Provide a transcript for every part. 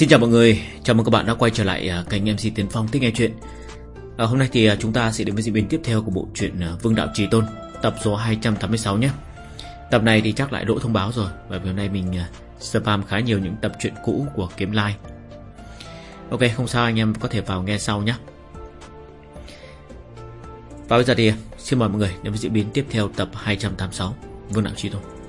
Xin chào mọi người, chào mừng các bạn đã quay trở lại à, kênh MC Tiến Phong Thích Nghe Chuyện. À, Hôm nay thì à, chúng ta sẽ đến với diễn biến tiếp theo của bộ truyện à, Vương Đạo Trì Tôn Tập số 286 nhé. Tập này thì chắc lại đỗ thông báo rồi Bởi vì hôm nay mình spam khá nhiều những tập truyện cũ của Kiếm Lai. Ok, không sao anh em có thể vào nghe sau nhé. Và bây giờ thì xin mời mọi người đến với diễn biến tiếp theo tập 286 Vương Đạo Trì Tôn.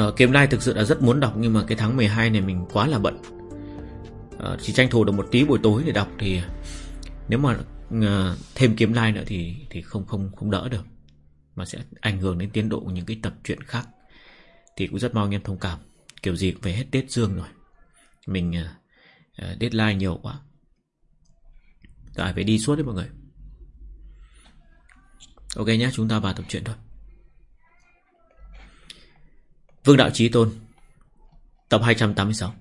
Ờ, uh, Kiếm Lai thực sự là rất muốn đọc Nhưng mà cái tháng 12 này mình quá là bận. Uh, Chỉ tranh thủ được một tí buổi tối để đọc Thì nếu mà uh, thêm Kiếm Lai nữa thì thì không không không đỡ được. Mà sẽ ảnh hưởng đến tiến độ của những cái tập truyện khác. Thì cũng rất mong anh em thông cảm. Kiểu gì cũng về hết Tết Dương rồi. Mình uh, uh, deadline nhiều quá. Tại phải đi suốt đấy mọi người. Ok nhé chúng ta vào tập truyện thôi. Vương Đạo Chí Tôn, Tập 286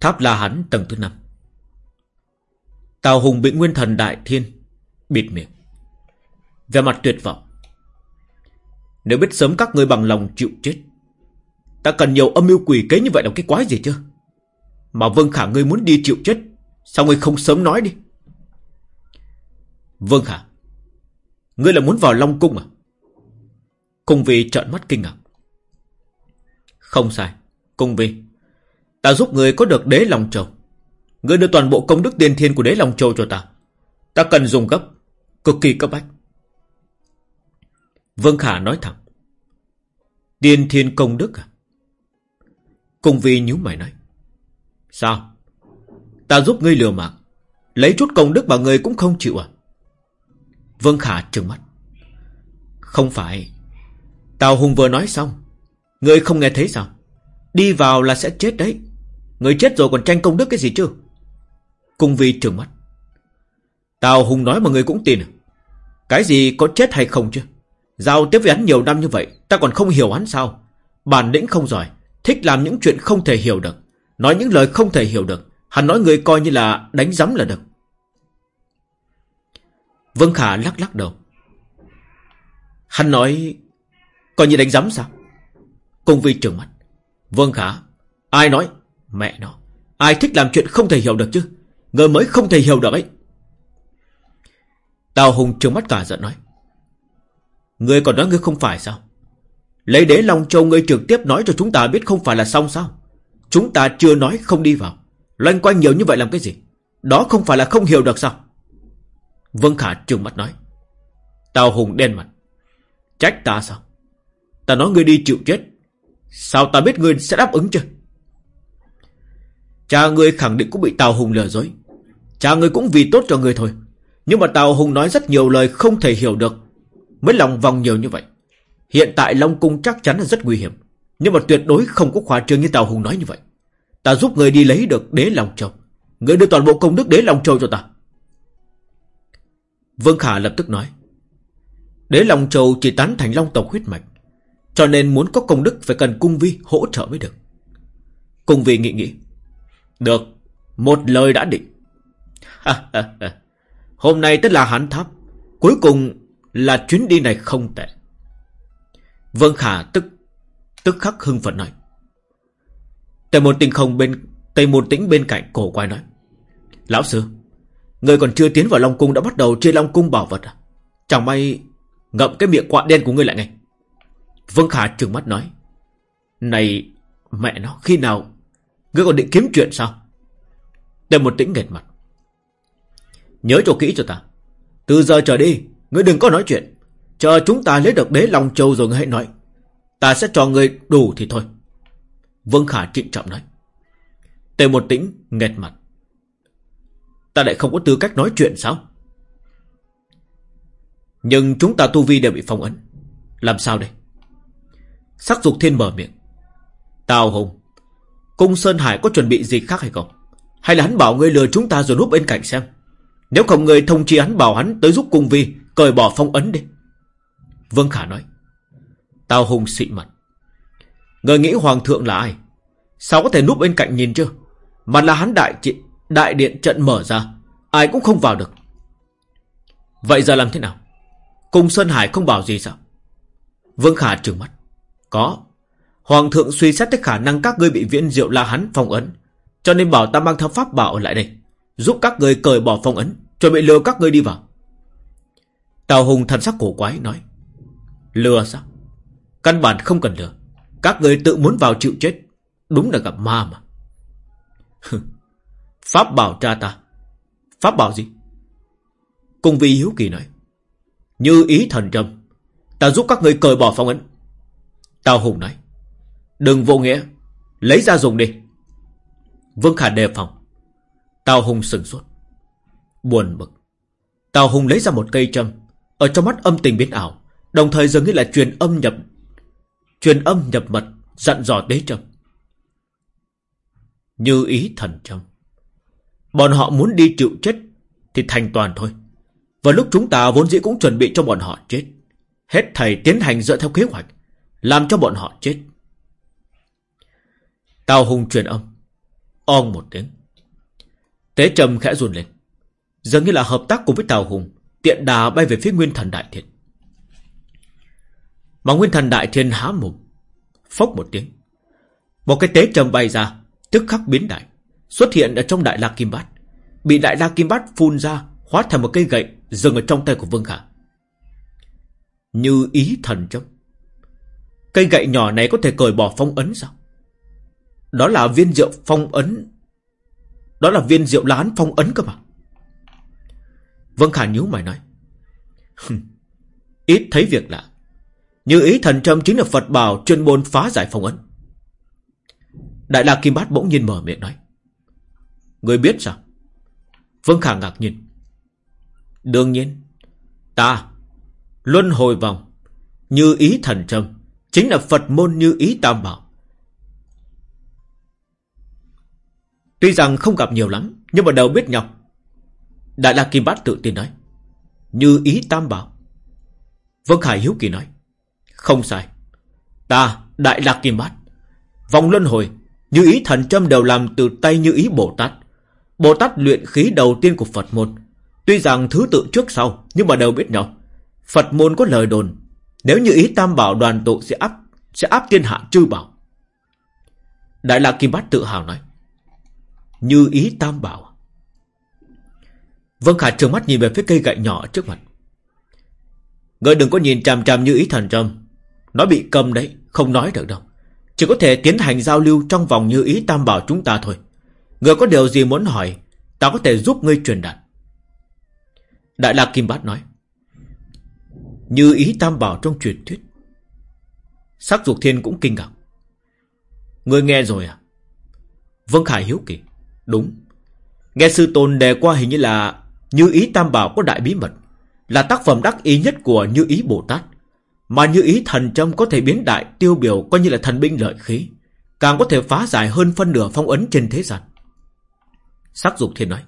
Tháp La Hán tầng thứ 5 Tào Hùng bị Nguyên Thần Đại Thiên Bịt miệng. Về mặt tuyệt vọng. Nếu biết sớm các người bằng lòng chịu chết, Ta cần nhiều âm mưu quỷ kế như vậy là cái quái gì chứ? Mà Vương Khả, ngươi muốn đi chịu chết, Sao ngươi không sớm nói đi? Vâng khả Ngươi là muốn vào Long Cung à? Cung Vi trợn mắt kinh ngạc. Không sai. Cung Vi. Ta giúp người có được đế Long Châu. Ngươi đưa toàn bộ công đức tiên thiên của đế Long Châu cho ta. Ta cần dùng gấp. Cực kỳ cấp bách. Vương Khả nói thẳng. Tiên thiên công đức à? Cung Vi nhíu mày nói. Sao? Ta giúp ngươi lừa mạng. Lấy chút công đức mà ngươi cũng không chịu à? Vương Khả trừng mắt. Không phải. Tào Hùng vừa nói xong. Người không nghe thấy sao? Đi vào là sẽ chết đấy. Người chết rồi còn tranh công đức cái gì chứ? Cung Vi trừng mắt. Tào Hùng nói mà người cũng tin à? Cái gì có chết hay không chứ? Giao tiếp với hắn nhiều năm như vậy, ta còn không hiểu hắn sao? Bản lĩnh không giỏi, thích làm những chuyện không thể hiểu được. Nói những lời không thể hiểu được. Hắn nói người coi như là đánh giấm là được. Vương Khả lắc lắc đầu. Hắn nói... Coi như đánh giấm sao? Cung vi trừng mắt. Vương Khả. Ai nói? Mẹ nó. Ai thích làm chuyện không thể hiểu được chứ? Người mới không thể hiểu được ấy. Tào Hùng trừng mắt cả giận nói. Ngươi còn nói ngươi không phải sao? Lấy đế Long Châu ngươi trực tiếp nói cho chúng ta biết không phải là xong sao? Chúng ta chưa nói không đi vào. Loanh quanh nhiều như vậy làm cái gì? Đó không phải là không hiểu được sao? Vương Khả trừng mắt nói. Tào Hùng đen mặt. Trách ta sao? Ta nói ngươi đi chịu chết. Sao ta biết ngươi sẽ đáp ứng chưa? Cha ngươi khẳng định cũng bị Tào Hùng lừa dối. Cha ngươi cũng vì tốt cho ngươi thôi. Nhưng mà Tào Hùng nói rất nhiều lời không thể hiểu được. Mới lòng vòng nhiều như vậy. Hiện tại Long Cung chắc chắn là rất nguy hiểm. Nhưng mà tuyệt đối không có khóa trương như Tào Hùng nói như vậy. Ta giúp người đi lấy được đế Long Châu. Người đưa toàn bộ công đức đế Long Châu cho ta. Vương Khả lập tức nói. Đế Long Châu chỉ tán thành Long tộc huyết mạch. Cho nên muốn có công đức phải cần cung vi hỗ trợ mới được. Cung vi nghĩ nghĩ. Được, một lời đã định. Hôm nay tất là hán tháp. Cuối cùng là chuyến đi này không tệ. Vương Khả tức tức khắc hưng phấn nói. Tề một tình không bên Tề một tĩnh bên cạnh cổ quay nói. Lão sư, Người còn chưa tiến vào Long Cung đã bắt đầu chia Long Cung bảo vật à? Chẳng may ngậm cái miệng quạ đen của ngươi lại ngay. Vương Khả trừng mắt nói. Này, mẹ nó, khi nào? Ngươi còn định kiếm chuyện sao? Tề một tĩnh nghệt mặt. Nhớ cho kỹ cho ta. Từ giờ trở đi, ngươi đừng có nói chuyện. Chờ chúng ta lấy được đế Long Châu rồi ngươi hãy nói. Ta sẽ cho ngươi đủ thì thôi. Vương Khả trịnh trọng nói. Tề một tĩnh nghẹt mặt. Ta lại không có tư cách nói chuyện sao? Nhưng chúng ta tu vi đều bị phong ấn. Làm sao đây? Sắc dục thiên mở miệng. Tào Hùng Cung Sơn Hải có chuẩn bị gì khác hay không? Hay là hắn bảo ngươi lừa chúng ta rồi núp bên cạnh xem? Nếu không người thông chi hắn bảo hắn Tới giúp cung vi Cởi bỏ phong ấn đi. Vương Khả nói. Tào Hùng xị mặt. Người nghĩ hoàng thượng là ai? Sao có thể núp bên cạnh nhìn chưa Mà là hắn đại trị, đại điện trận mở ra. Ai cũng không vào được. Vậy giờ làm thế nào? Cung Sơn Hải không bảo gì sao? Vương Khả trừng mắt. Có. Hoàng thượng suy xét tới khả năng các ngươi bị viễn diệu la hắn phong ấn, Cho nên bảo ta mang theo pháp bảo lại đây, Giúp các ngươi cởi bỏ phong ấn, Chuẩn bị lừa các ngươi đi vào. Tào Hùng thần sắc cổ quái nói, Lừa sao? Căn bản không cần lừa. Các người tự muốn vào chịu chết, Đúng là gặp ma mà. Pháp bảo cha ta. Pháp bảo gì? Cung vi hiếu kỳ nói, Như ý thần trầm Ta giúp các người cởi bỏ phong ấn. Tào Hùng nói, Đừng vô nghĩa, Lấy ra dùng đi. Vương Khả đề phòng. Tào Hùng sừng sốt. Buồn bực. Tào Hùng lấy ra một cây châm, Ở trong mắt âm tình biến ảo, Đồng thời dường như là truyền âm nhập, Truyền âm nhập mật, Dặn dò đế châm. Như ý thần trầm. Bọn họ muốn đi chịu chết Thì thành toàn thôi. Và lúc chúng ta vốn dĩ cũng chuẩn bị cho bọn họ chết, Hết thầy tiến hành dựa theo kế hoạch, Làm cho bọn họ chết. Tào Hùng truyền âm On một tiếng. Tế trầm khẽ run lên, Dường như là hợp tác cùng với Tào Hùng, Tiện đà bay về phía Nguyên Thần Đại Thiện Mà Nguyên Thần Đại Thiên há mồm, Phốc một tiếng. Một cái tế trầm bay ra, Tức khắc biến đại. Xuất hiện ở trong Đại La Kim Bát. Bị Đại La Kim Bát phun ra, Hóa thành một cây gậy Dừng ở trong tay của Vương Khả. Như ý thần trông Cây gậy nhỏ này có thể cởi bỏ phong ấn sao? Đó là viên rượu phong ấn. Đó là viên rượu lán phong ấn cơ mà. Vương Khả nhíu mày nói Ít thấy việc lạ. Như ý thần trâm chính là Phật bảo chuyên môn phá giải phong ấn. Đại La Kim Bát bỗng nhiên mở miệng nói Người biết sao? Vương Khả ngạc nhiên. Đương nhiên, Ta Luân hồi vòng Như ý thần trâm, Chính là Phật môn như ý tam bảo. Tuy rằng không gặp nhiều lắm, Nhưng mà đều biết nhau. Đại La Kim Bát tự tin nói, Như ý tam bảo. Vương Khải hiếu kỳ nói, Không sai. Ta, Đại La Kim Bát, Vòng luân hồi Như ý thần trâm đều làm từ tay như ý Bồ Tát. Bồ Tát luyện khí đầu tiên của Phật môn Tuy rằng thứ tự trước sau Nhưng mà đều biết nhau Phật môn có lời đồn Nếu như ý tam bảo đoàn tụ sẽ áp Sẽ áp thiên hạ chư bảo Đại La Kim Bát tự hào nói Như ý tam bảo Vân Khả trừng mắt nhìn về phía cây gậy nhỏ trước mặt. Ngươi đừng có nhìn chằm chằm như ý thần trâm. Nó bị cầm đấy, không nói được đâu. Chỉ có thể tiến hành giao lưu trong vòng như ý tam bảo chúng ta thôi người có điều gì muốn hỏi, ta có thể giúp ngươi truyền đạt. Đại la Kim Bát nói. Như ý tam bảo trong truyền thuyết. Sắc dục thiên cũng kinh ngạc. Ngươi nghe rồi à? Vân Khải hiếu kỳ. Đúng. Nghe sư tôn đề qua hình như là như ý tam bảo có đại bí mật Là tác phẩm đắc ý nhất của Như ý Bồ Tát Mà như ý thần trâm có thể biến đại tiêu biểu Coi như là thần binh lợi khí Càng có thể phá giải hơn phân nửa phong ấn trên thế gian Sắc dục thiên nói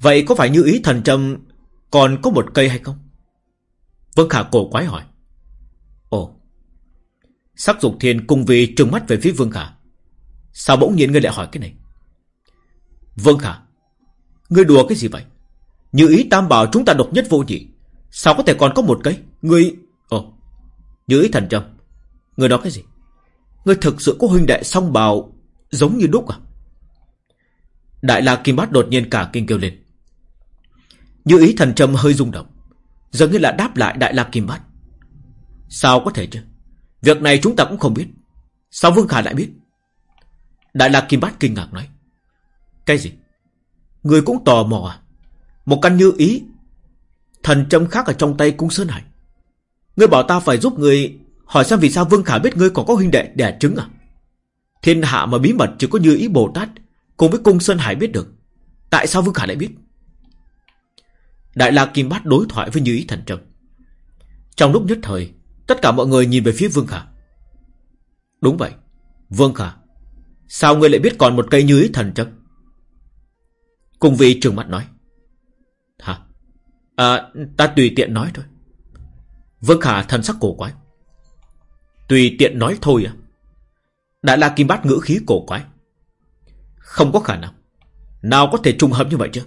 Vậy có phải như ý thần trầm Còn có một cây hay không vương Khả cổ quái hỏi Ồ Sắc dục thiên cùng vì trừng mắt về phía Vương Khả Sao bỗng nhiên ngươi lại hỏi cái này Vương Khả Ngươi đùa cái gì vậy? Như ý tam bảo chúng ta độc nhất vô nhị. Sao có thể còn có một cây? Ngươi... Ồ, như ý thần trầm. Ngươi nói cái gì? Ngươi thực sự có huynh đệ song bào giống như đúc à? Đại la kim bát đột nhiên cả kinh kêu lên. Như ý thần trầm hơi rung động. dường như là đáp lại đại la kim bát. Sao có thể chứ? Việc này chúng ta cũng không biết. Sao Vương Khả lại biết? Đại la kim bát kinh ngạc nói. Cái gì? Người cũng tò mò à? Một căn như ý. Thần châm khác ở trong tay cung Sơn Hải. Ngươi bảo ta phải giúp người, hỏi xem vì sao Vương Khả biết ngươi còn có huynh đệ đẻ trứng à? Thiên hạ mà bí mật chỉ có như ý Bồ Tát cùng với cung Sơn Hải biết được. Tại sao Vương Khả lại biết? Đại La Kim Bát đối thoại với Như Ý Thần Trầm. Trong lúc nhất thời, tất cả mọi người nhìn về phía Vương Khả. Đúng vậy, Vương Khả. Sao ngươi lại biết còn một cây Như Ý Thần Trầm? Cùng vị trường mắt nói. Hả? À, ta tùy tiện nói thôi. Vương Khả thần sắc cổ quái. Tùy tiện nói thôi à? Đại La Kim Bát ngữ khí cổ quái. Không có khả năng. Nào có thể trùng hợp như vậy chứ?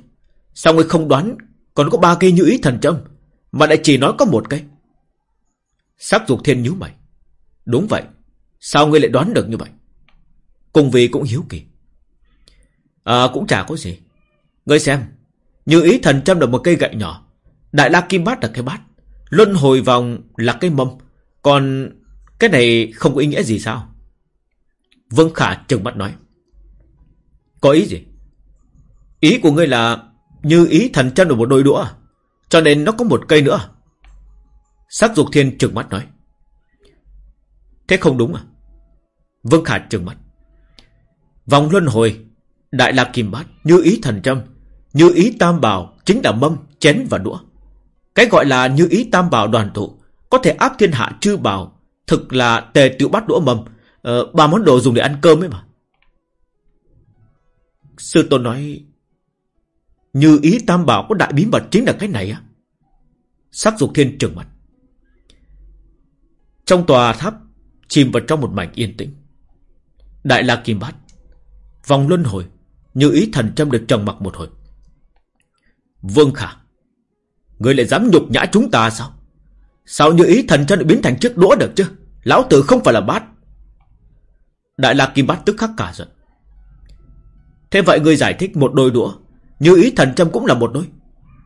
Sao ngươi không đoán còn có ba cây như ý thần châm mà lại chỉ nói có một cây? Sắc dục thiên nhíu mày. Đúng vậy. Sao ngươi lại đoán được như vậy? Cùng vì cũng hiếu kỳ. À cũng chả có gì. Ngươi xem. Như ý thần châm là một cây gậy nhỏ. Đại la kim bát là cái bát. Luân hồi vòng là cái mâm. Còn cái này không có ý nghĩa gì sao? Vương Khả trừng mắt nói. Có ý gì? Ý của ngươi là như ý thần chân ở một đôi đũa Cho nên nó có một cây nữa. Sắc dục thiên trừng mắt nói. Thế không đúng à? Vương Khả trừng mắt. Vòng luân hồi Đại la kim bát Như ý thần châm, Như ý tam bảo Chính là mâm, chén và đũa. Cái gọi là như ý tam bảo đoàn tụ Có thể áp thiên hạ chư bảo Thực là tề tiểu bát đũa mâm. Ờ, Ba món đồ dùng để ăn cơm ấy mà. Sư tôn nói, Như ý tam bảo có đại bí mật chính là cái này á Sắc dục thiên trừng mặt Trong tòa tháp, Chìm vào trong một mảnh yên tĩnh. Đại la kim bát, Vòng luân hồi, Như ý thần châm được trần mặc một hồi. Vương Khả, Người lại dám nhục nhã chúng ta sao? Sao như ý thần chân biến thành chiếc đũa được chứ? Lão tử không phải là bát. Đại la kim bát tức khắc cả giận. Thế vậy ngươi giải thích một đôi đũa. Như ý thần châm cũng là một đôi.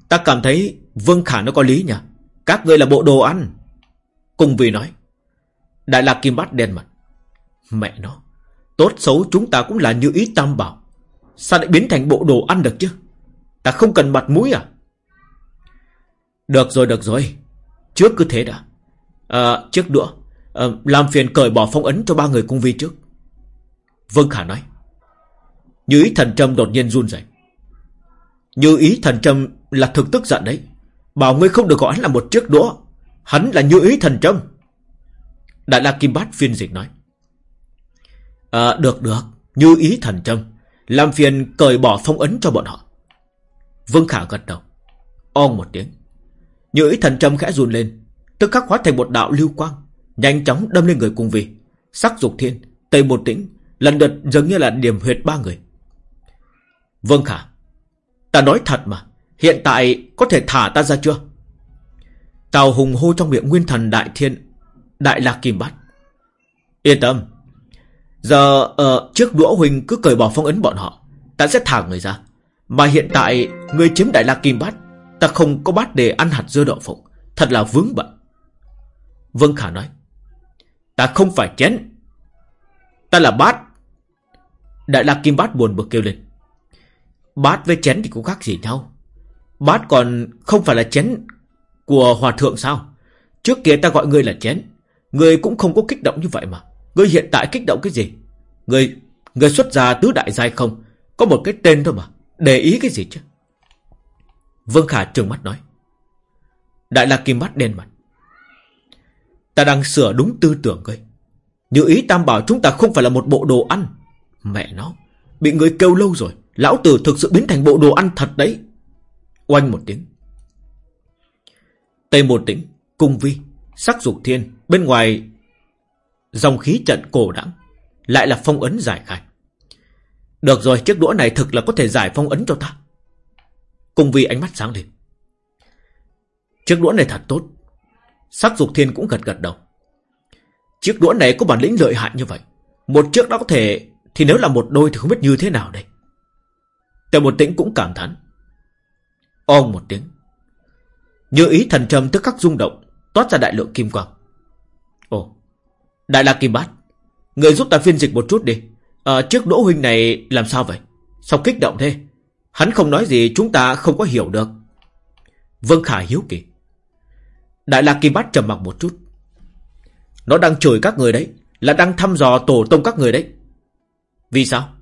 Ta cảm thấy Vương Khả nó có lý nhỉ? Các ngươi là bộ đồ ăn. Cùng vì nói. Đại lạc kim bát đen mặt. Mẹ nó Tốt xấu chúng ta cũng là như ý tam bảo. Sao lại biến thành bộ đồ ăn được chứ? Ta không cần mặt mũi à? Được rồi được rồi. Trước cứ thế đã. À, Trước đũa. À, Làm phiền cởi bỏ phong ấn cho ba người cung vi trước. Vương Khả nói như ý thần trâm đột nhiên run rẩy. Như ý thần trâm là thực tức giận đấy. Bảo ngươi không được gọi hắn là một chiếc đũa. Hắn là như ý thần trâm. Đại la Kim Bát phiên dịch nói. À, được được. Như ý thần trâm. Làm phiền cởi bỏ phong ấn cho bọn họ. Vương Khả gật đầu. On một tiếng. Như ý thần trâm khẽ run lên. Tức khắc hóa thành một đạo lưu quang. Nhanh chóng đâm lên người cùng vị Sắc dục thiên. Tây một tĩnh. Lần lượt giống như là điểm huyệt ba người. Vâng Khả. Ta nói thật mà Hiện tại có thể thả ta ra chưa? Tào Hùng hô trong miệng nguyên thần đại thiên Đại lạc kim bát. Yên tâm Giờ ờ, uh, trước đũa huynh cứ cởi bỏ phong ấn bọn họ Ta sẽ thả người ra. Mà hiện tại người chiếm đại lạc kim bát Ta không có bát để ăn hạt dưa đậu phụng Thật là vướng bận. Vâng Khả nói Ta không phải chén Ta là bát. Đại lạc kim bát buồn bực kêu lên. Bát với chén thì cũng khác gì nhau. Bát còn không phải là chén Của hòa thượng sao? Trước kia ta gọi ngươi là chén. Ngươi cũng không có kích động như vậy mà. Ngươi hiện tại kích động cái gì? Ngươi, ngươi xuất gia tứ đại giai không? Có một cái tên thôi mà. Để ý cái gì chứ? Vương Khả trừng mắt nói. Đại là kim mắt đen mặt. Ta đang sửa đúng tư tưởng ngươi. Như ý tam bảo chúng ta không phải là một bộ đồ ăn. Mẹ nó Bị người kêu lâu rồi. Lão tử thực sự biến thành bộ đồ ăn thật đấy. Oanh một tiếng. Tây một tĩnh Cung vi, Sắc dục thiên, Bên ngoài, Dòng khí trận cổ đẳng, Lại là phong ấn giải khai. Được rồi, chiếc đũa này thực là có thể giải phong ấn cho ta. Cung vi ánh mắt sáng lên. Chiếc đũa này thật tốt. Sắc dục thiên cũng gật gật đầu. Chiếc đũa này có bản lĩnh lợi hại như vậy. Một chiếc đã có thể, Thì nếu là một đôi thì không biết như thế nào đây. Tề một tĩnh cũng cảm thán. On một tiếng. Như ý thần trầm tức khắc rung động, toát ra đại lượng kim quang. Ồ, đại la kim bát, người giúp ta phiên dịch một chút đi. Ờ, à, trước đỗ huynh này làm sao vậy? Sao kích động thế? Hắn không nói gì chúng ta không có hiểu được. vương Khả hiếu kỳ. Đại la kim bát trầm mặc một chút. Nó đang chửi các người đấy, là đang thăm dò tổ tông các người đấy. Vì sao?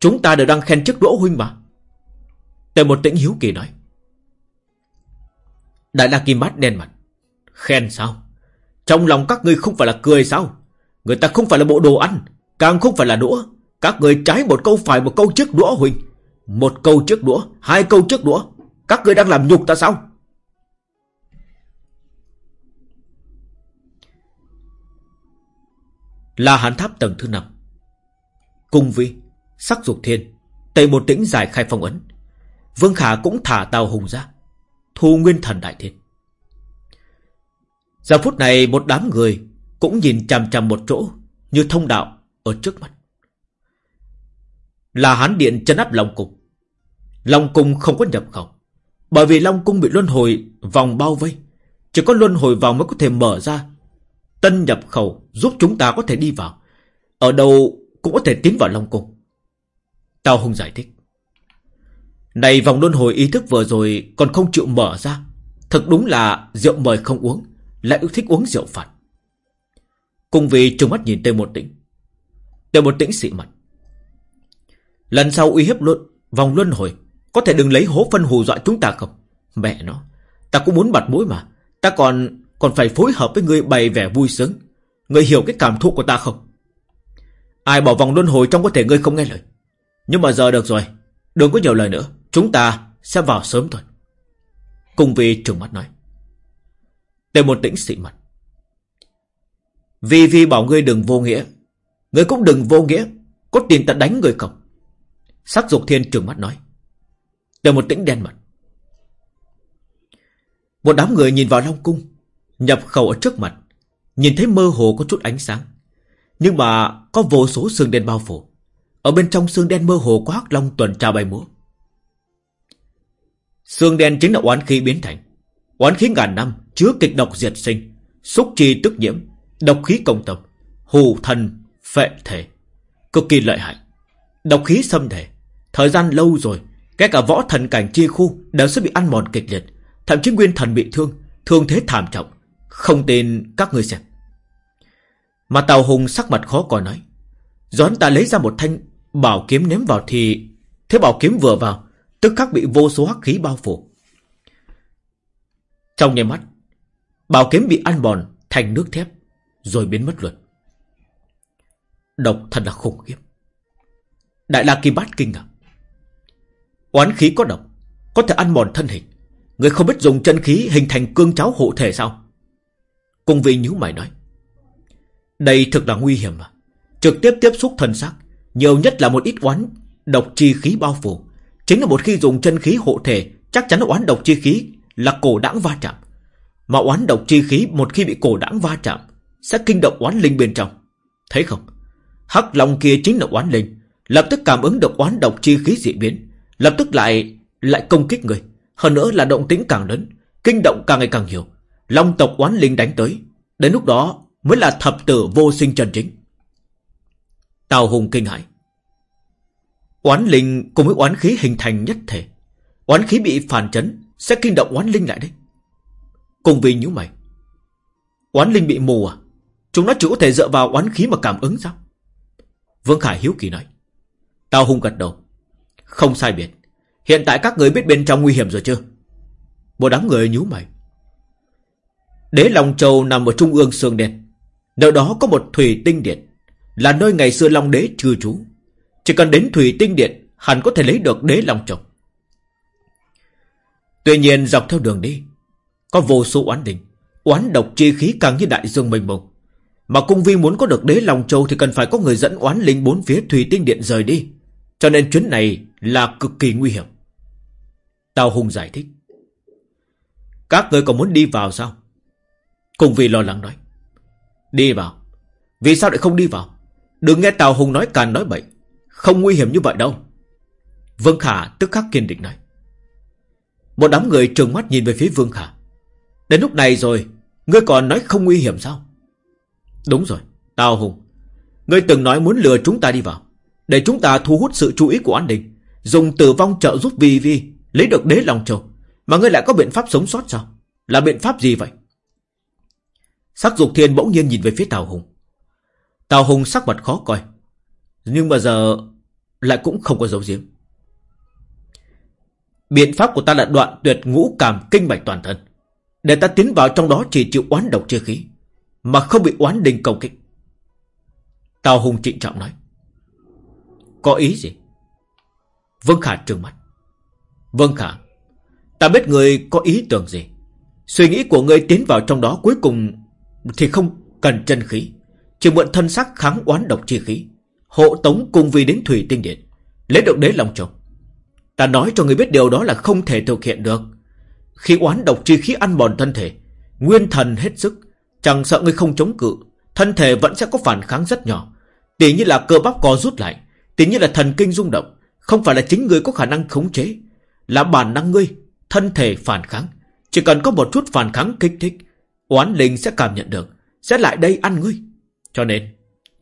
Chúng ta đều đang khen chức đỗ huynh mà. Tề một tĩnh hiếu kỳ nói. Đại La Kim Bát đen mặt. Khen sao? Trong lòng các ngươi không phải là cười sao? Người ta không phải là bộ đồ ăn, càng không phải là đũa. Các người trái một câu phải một câu trước đũa huynh. Một câu trước đũa, hai câu trước đũa. Các người đang làm nhục ta sao? Là hàn tháp tầng thứ năm Cung Vi Sắc Dục Thiên Tây một tĩnh giải khai phong ấn. Vương Khả cũng thả Tào Hùng ra, Thu Nguyên Thần Đại Thiên. Giờ phút này, một đám người Cũng nhìn chằm chằm một chỗ Như thông đạo ở trước mặt. Là hán điện chân áp Long Cung. Long Cung không có nhập khẩu, Bởi vì Long Cung bị luân hồi vòng bao vây. Chỉ có luân hồi vòng mới có thể mở ra Tân nhập khẩu giúp chúng ta có thể đi vào. Ở đâu cũng có thể tiến vào Long Cung. Tao không giải thích. Này, vòng luân hồi ý thức vừa rồi Còn không chịu mở ra. Thật đúng là rượu mời không uống, Lại thích uống rượu phạt. Cùng vì trừng mắt nhìn Tề Một Tĩnh. Tề Một Tĩnh xị mặt. Lần sau uy hiếp luận Vòng luân hồi, Có thể đừng lấy hố phân hù dọa chúng ta không? Mẹ nó, Ta cũng muốn bật mũi mà. Ta còn còn phải phối hợp với người bày vẻ vui sướng. Người hiểu cái cảm thụ của ta không? Ai bảo vòng luân hồi trong có thể ngươi không nghe lời? Nhưng mà giờ được rồi, Đừng có nhiều lời nữa. Chúng ta sẽ vào sớm thôi. Cùng Vi trừng mắt nói. Tề một tĩnh xị mặt. Vì vì bảo ngươi đừng vô nghĩa. Ngươi cũng đừng vô nghĩa. Có tiền ta đánh người không? Sắc dục thiên trừng mắt nói. Tề một tĩnh đen mặt. Một đám người nhìn vào Long Cung, Nhập khẩu ở trước mặt, Nhìn thấy mơ hồ có chút ánh sáng. Nhưng mà có vô số sương đen bao phủ. Ở bên trong xương đen mơ hồ có hắc long tuần tra bay múa. Xương đen chính là oán khí biến thành. Oán khí ngàn năm Chứa kịch độc diệt sinh, Xúc chi tức nhiễm, Độc khí công tập Hù thần, phệ thể. Cực kỳ lợi hại. Độc khí xâm thể. Thời gian lâu rồi Cái cả võ thần cảnh chi khu Đều sẽ bị ăn mòn kịch liệt. Thậm chí nguyên thần bị thương Thương thế thảm trọng. Không tin các ngươi xem. Mà Tào Hùng sắc mặt khó coi nói Doán ta lấy ra một thanh bảo kiếm ném vào thì, Thế bảo kiếm vừa vào, Tức khắc bị vô số hắc khí bao phủ. Trong nháy mắt, Bảo kiếm bị ăn bòn thành nước thép, Rồi biến mất luôn. Độc thật là khủng khiếp. Đại La Kim Bát Kinh à Oán khí có độc, Có thể ăn mòn thân hình. Người không biết dùng chân khí hình thành cương cháo hộ thể sao? Cùng vị nhíu mày nói. Đây thực là nguy hiểm mà. Trực tiếp tiếp xúc thân xác nhiều nhất là một ít oán, Độc chi khí bao phủ. Chính là một khi dùng chân khí hộ thể, Chắc chắn oán độc chi khí là cổ đãng va chạm. Mà oán độc chi khí Một khi bị cổ đãng va chạm, Sẽ kinh động oán linh bên trong. Thấy không? Hắc long kia chính là oán linh, Lập tức cảm ứng được oán độc chi khí dị biến, Lập tức lại lại công kích người. Hơn nữa là động tĩnh càng lớn, Kinh động càng ngày càng nhiều. Long tộc oán linh đánh tới, Đến lúc đó mới là thập tử vô sinh chân chính. Tào Hùng kinh hãi. Oán linh cùng với oán khí hình thành nhất thể. Oán khí bị phản chấn, Sẽ kinh động oán linh lại đấy. Cùng vì nhíu mày. Oán linh bị mù à? Chúng nó chỉ có thể dựa vào oán khí mà cảm ứng sao? Vương Khải hiếu kỳ nói. Tào Hùng gật đầu. Không sai biệt. Hiện tại các người biết bên trong nguy hiểm rồi chưa? Một đám người nhíu mày. Đế Long Châu nằm ở trung ương sương đen. Nơi đó có một thủy tinh điện. Là nơi ngày xưa Long Đế cư trú. Chỉ cần đến thủy tinh điện, Hẳn có thể lấy được đế Long Châu Tuy nhiên, dọc theo đường đi, Có vô số oán đình Oán độc chi khí càng như đại dương mênh mông. Mà cung vi muốn có được đế Long Châu Thì cần phải có người dẫn oán linh bốn phía thủy tinh điện rời đi. Cho nên chuyến này là cực kỳ nguy hiểm. Tào Hùng giải thích. Các người còn muốn đi vào sao? Cung vi lo lắng nói. Đi vào. Vì sao lại không đi vào? Đừng nghe Tào Hùng nói càn nói bậy. Không nguy hiểm như vậy đâu. Vương Khả tức khắc kiên định nói. Một đám người trừng mắt nhìn về phía Vương Khả. Đến lúc này rồi, ngươi còn nói không nguy hiểm sao? Đúng rồi, Tào Hùng. Ngươi từng nói muốn lừa chúng ta đi vào. Để chúng ta thu hút sự chú ý của an đình. Dùng tử vong trợ giúp Vi Vi lấy được đế lòng châu. Mà ngươi lại có biện pháp sống sót sao? Là biện pháp gì vậy? Sắc dục thiên bỗng nhiên nhìn về phía Tào Hùng. Tào Hùng sắc mặt khó coi. Nhưng mà giờ lại cũng không có dấu giếm. Biện pháp của ta là đoạn tuyệt ngũ cảm kinh mạch toàn thân. Để ta tiến vào trong đó chỉ chịu oán độc chưa khí. Mà không bị oán đình công kích. Tào Hùng trịnh trọng nói. Có ý gì? Vương Khả trừng mắt. Vương Khả, ta biết người có ý tưởng gì. Suy nghĩ của người tiến vào trong đó cuối cùng thì không cần chân khí chỉ mượn thân sắc kháng oán độc chi khí, Hộ tống cung vi đến Thủy Tinh Điện, Lấy được đế Long trọng. Ta nói cho người biết điều đó là không thể thực hiện được. Khi oán độc chi khí ăn mòn thân thể, Nguyên thần hết sức, Chẳng sợ người không chống cự, Thân thể vẫn sẽ có phản kháng rất nhỏ. Tỉ như là cơ bắp co rút lại, Tỉ như là thần kinh rung động, Không phải là chính người có khả năng khống chế, Là bản năng ngươi, Thân thể phản kháng. Chỉ cần có một chút phản kháng kích thích, Oán linh sẽ cảm nhận được, Sẽ lại đây ăn ngươi. Cho nên,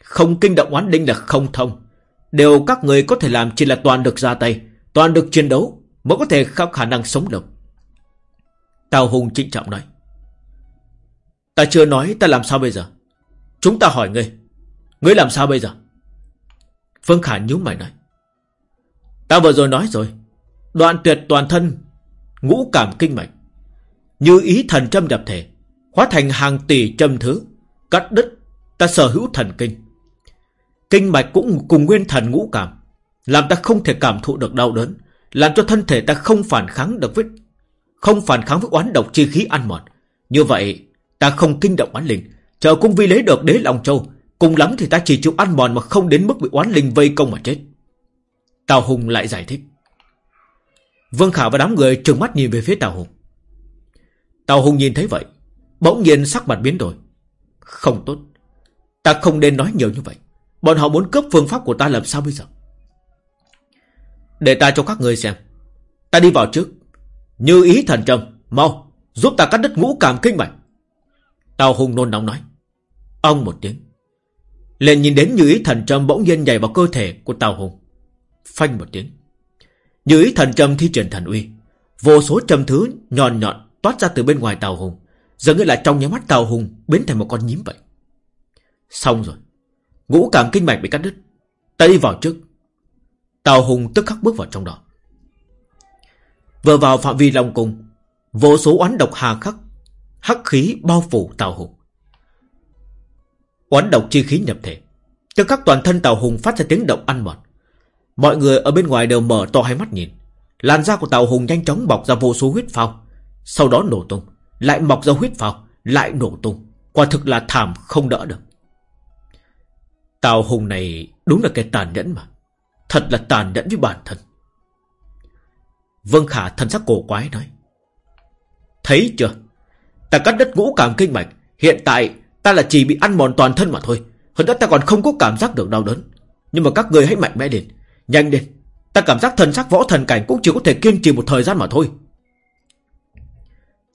Không kinh động oán linh là không thông. Đều các người có thể làm chỉ là toàn được ra tay, Toàn được chiến đấu, Mới có thể khắc khả năng sống được. Tào Hùng trịnh trọng nói, Ta chưa nói ta làm sao bây giờ? Chúng ta hỏi ngươi Ngươi làm sao bây giờ? Phương Khả nhíu mày nói, Ta vừa rồi nói rồi, Đoạn tuyệt toàn thân, Ngũ cảm kinh mạch, Như ý thần châm nhập thể, Hóa thành hàng tỷ châm thứ, Cắt đứt ta sở hữu thần kinh. Kinh mạch cũng cùng nguyên thần ngũ cảm, Làm ta không thể cảm thụ được đau đớn, Làm cho thân thể ta không phản kháng được với, Không phản kháng với oán độc chi khí ăn mòn. Như vậy, ta không kinh động oán linh, Chờ cung vi lấy được đế lòng châu. Cùng lắm thì ta chỉ chịu ăn mòn Mà không đến mức bị oán linh vây công mà chết. Tào Hùng lại giải thích. Vương Khả và đám người trừng mắt nhìn về phía Tào Hùng. Tào Hùng nhìn thấy vậy, Bỗng nhiên sắc mặt biến đổi. Không tốt. Ta không nên nói nhiều như vậy. Bọn họ muốn cướp phương pháp của ta làm sao bây giờ? Để ta cho các người xem. Ta đi vào trước. Như ý thần trầm, Mau, giúp ta cắt đứt ngũ cảm kinh mạch. Tào Hùng nôn nóng nói. Ông một tiếng. Lên nhìn đến như ý thần trầm bỗng nhiên nhảy vào cơ thể của Tào Hùng. Phanh một tiếng. Như ý thần trầm thi triển thần uy. Vô số trầm thứ nhọn nhọn toát ra từ bên ngoài Tào Hùng Giờ như là trong nhà mắt Tào Hùng biến thành một con nhím vậy. Xong rồi. Ngũ cảm kinh mạch bị cắt đứt. Ta đi vào trước. Tào Hùng tức khắc bước vào trong đó. Vừa vào phạm vi lòng cung, Vô số oán độc hà khắc, Hắc khí bao phủ Tào Hùng. Oán độc chi khí nhập thể. Tức khắc toàn thân Tào Hùng phát ra tiếng động ăn mòn. Mọi người ở bên ngoài đều mở to hai mắt nhìn. Làn da của Tào Hùng nhanh chóng bọc ra vô số huyết phao. Sau đó nổ tung. Lại mọc ra huyết phao, Lại nổ tung. Quả thực là thảm không đỡ được. Tào Hùng này đúng là cái tàn nhẫn mà. Thật là tàn nhẫn với bản thân. Vân Khả thân sắc cổ quái nói. Thấy chưa? Ta cắt đất ngũ cảm kinh mạch. Hiện tại ta là chỉ bị ăn mòn toàn thân mà thôi. Hơn nữa ta còn không có cảm giác được đau đớn. Nhưng mà các người hãy mạnh mẽ lên. Nhanh lên. Ta cảm giác thần sắc võ thần cảnh cũng chỉ có thể kiên trì một thời gian mà thôi.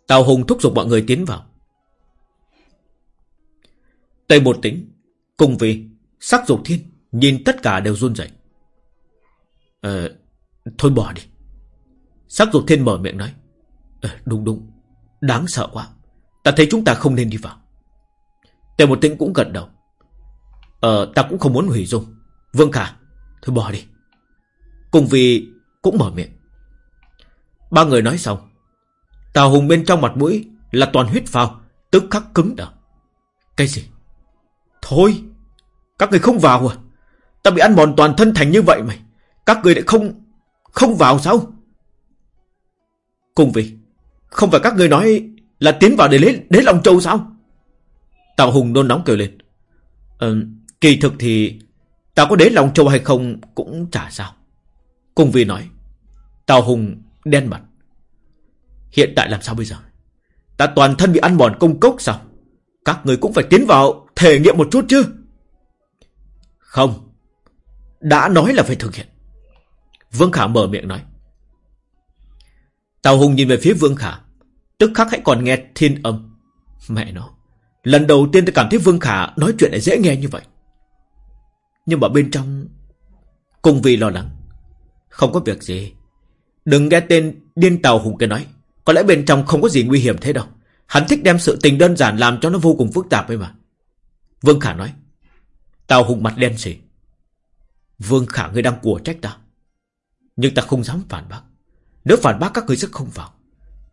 Tào Hùng thúc giục mọi người tiến vào. Tây bột tính. Cùng vì Sắc dục thiên Nhìn tất cả đều run rẩy. Ờ Thôi bỏ đi. Sắc dục thiên mở miệng nói. Ờ, Đúng đúng. Đáng sợ quá. Ta thấy chúng ta không nên đi vào. Tề một tĩnh cũng gật đầu. Ờ ta cũng không muốn hủy dung. Vương Khả Thôi bỏ đi. Cùng vì cũng mở miệng. Ba người nói xong. Tào Hùng bên trong mặt mũi Là toàn huyết phao Tức khắc cứng đờ. Cái gì? Thôi các người không vào à? Ta bị ăn mòn toàn thân thành như vậy mày. Các người lại không... Không vào sao? Cùng vì Không phải các người nói là tiến vào để lấy, đế lòng châu sao? Tào Hùng nôn nóng kêu lên. Ờ, kỳ thực thì... Ta có đế lòng châu hay không cũng chả sao. Cùng vì nói. Tào Hùng đen mặt. Hiện tại làm sao bây giờ? Ta toàn thân bị ăn mòn công cốc sao? Các người cũng phải tiến vào thể nghiệm một chút chứ. Không. Đã nói là phải thực hiện. Vương Khả mở miệng nói. Tào Hùng nhìn về phía Vương Khả. Tức khắc hãy còn nghe thiên âm. Mẹ nó. Lần đầu tiên tôi cảm thấy Vương Khả nói chuyện lại dễ nghe như vậy. Nhưng mà bên trong... Cùng vì lo lắng. Không có việc gì. Đừng nghe tên điên Tào Hùng kia nói. Có lẽ bên trong không có gì nguy hiểm thế đâu. Hắn thích đem sự tình đơn giản làm cho nó vô cùng phức tạp ấy mà. Vương Khả nói. Tào Hùng mặt đen xỉ. Vương Khả ngươi đang của trách ta. Nhưng ta không dám phản bác. Nếu phản bác các người sẽ không vào.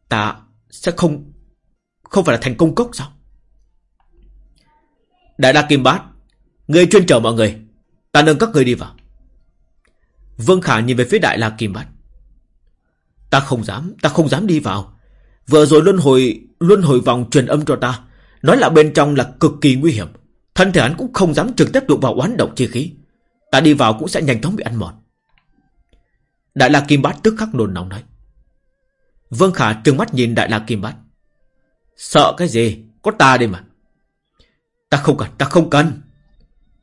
Ta sẽ không... Không phải là thành công cốc sao? Đại đa Kim Bát. người chuyên chờ mọi người. Ta nâng các người đi vào. Vương Khả nhìn về phía Đại La Kim Bát. Ta không dám, ta không dám đi vào. Vừa rồi luân hồi, luân hồi vòng truyền âm cho ta. Nói là bên trong là cực kỳ nguy hiểm. Thân thể hắn cũng không dám trực tiếp đụng vào oán độc chi khí. Ta đi vào cũng sẽ nhanh chóng bị ăn mòn. Đại La Kim Bát tức khắc nôn nóng nói. Vương Khả trừng mắt nhìn Đại La Kim Bát. Sợ cái gì? Có ta đây mà. Ta không cần, Ta không cần.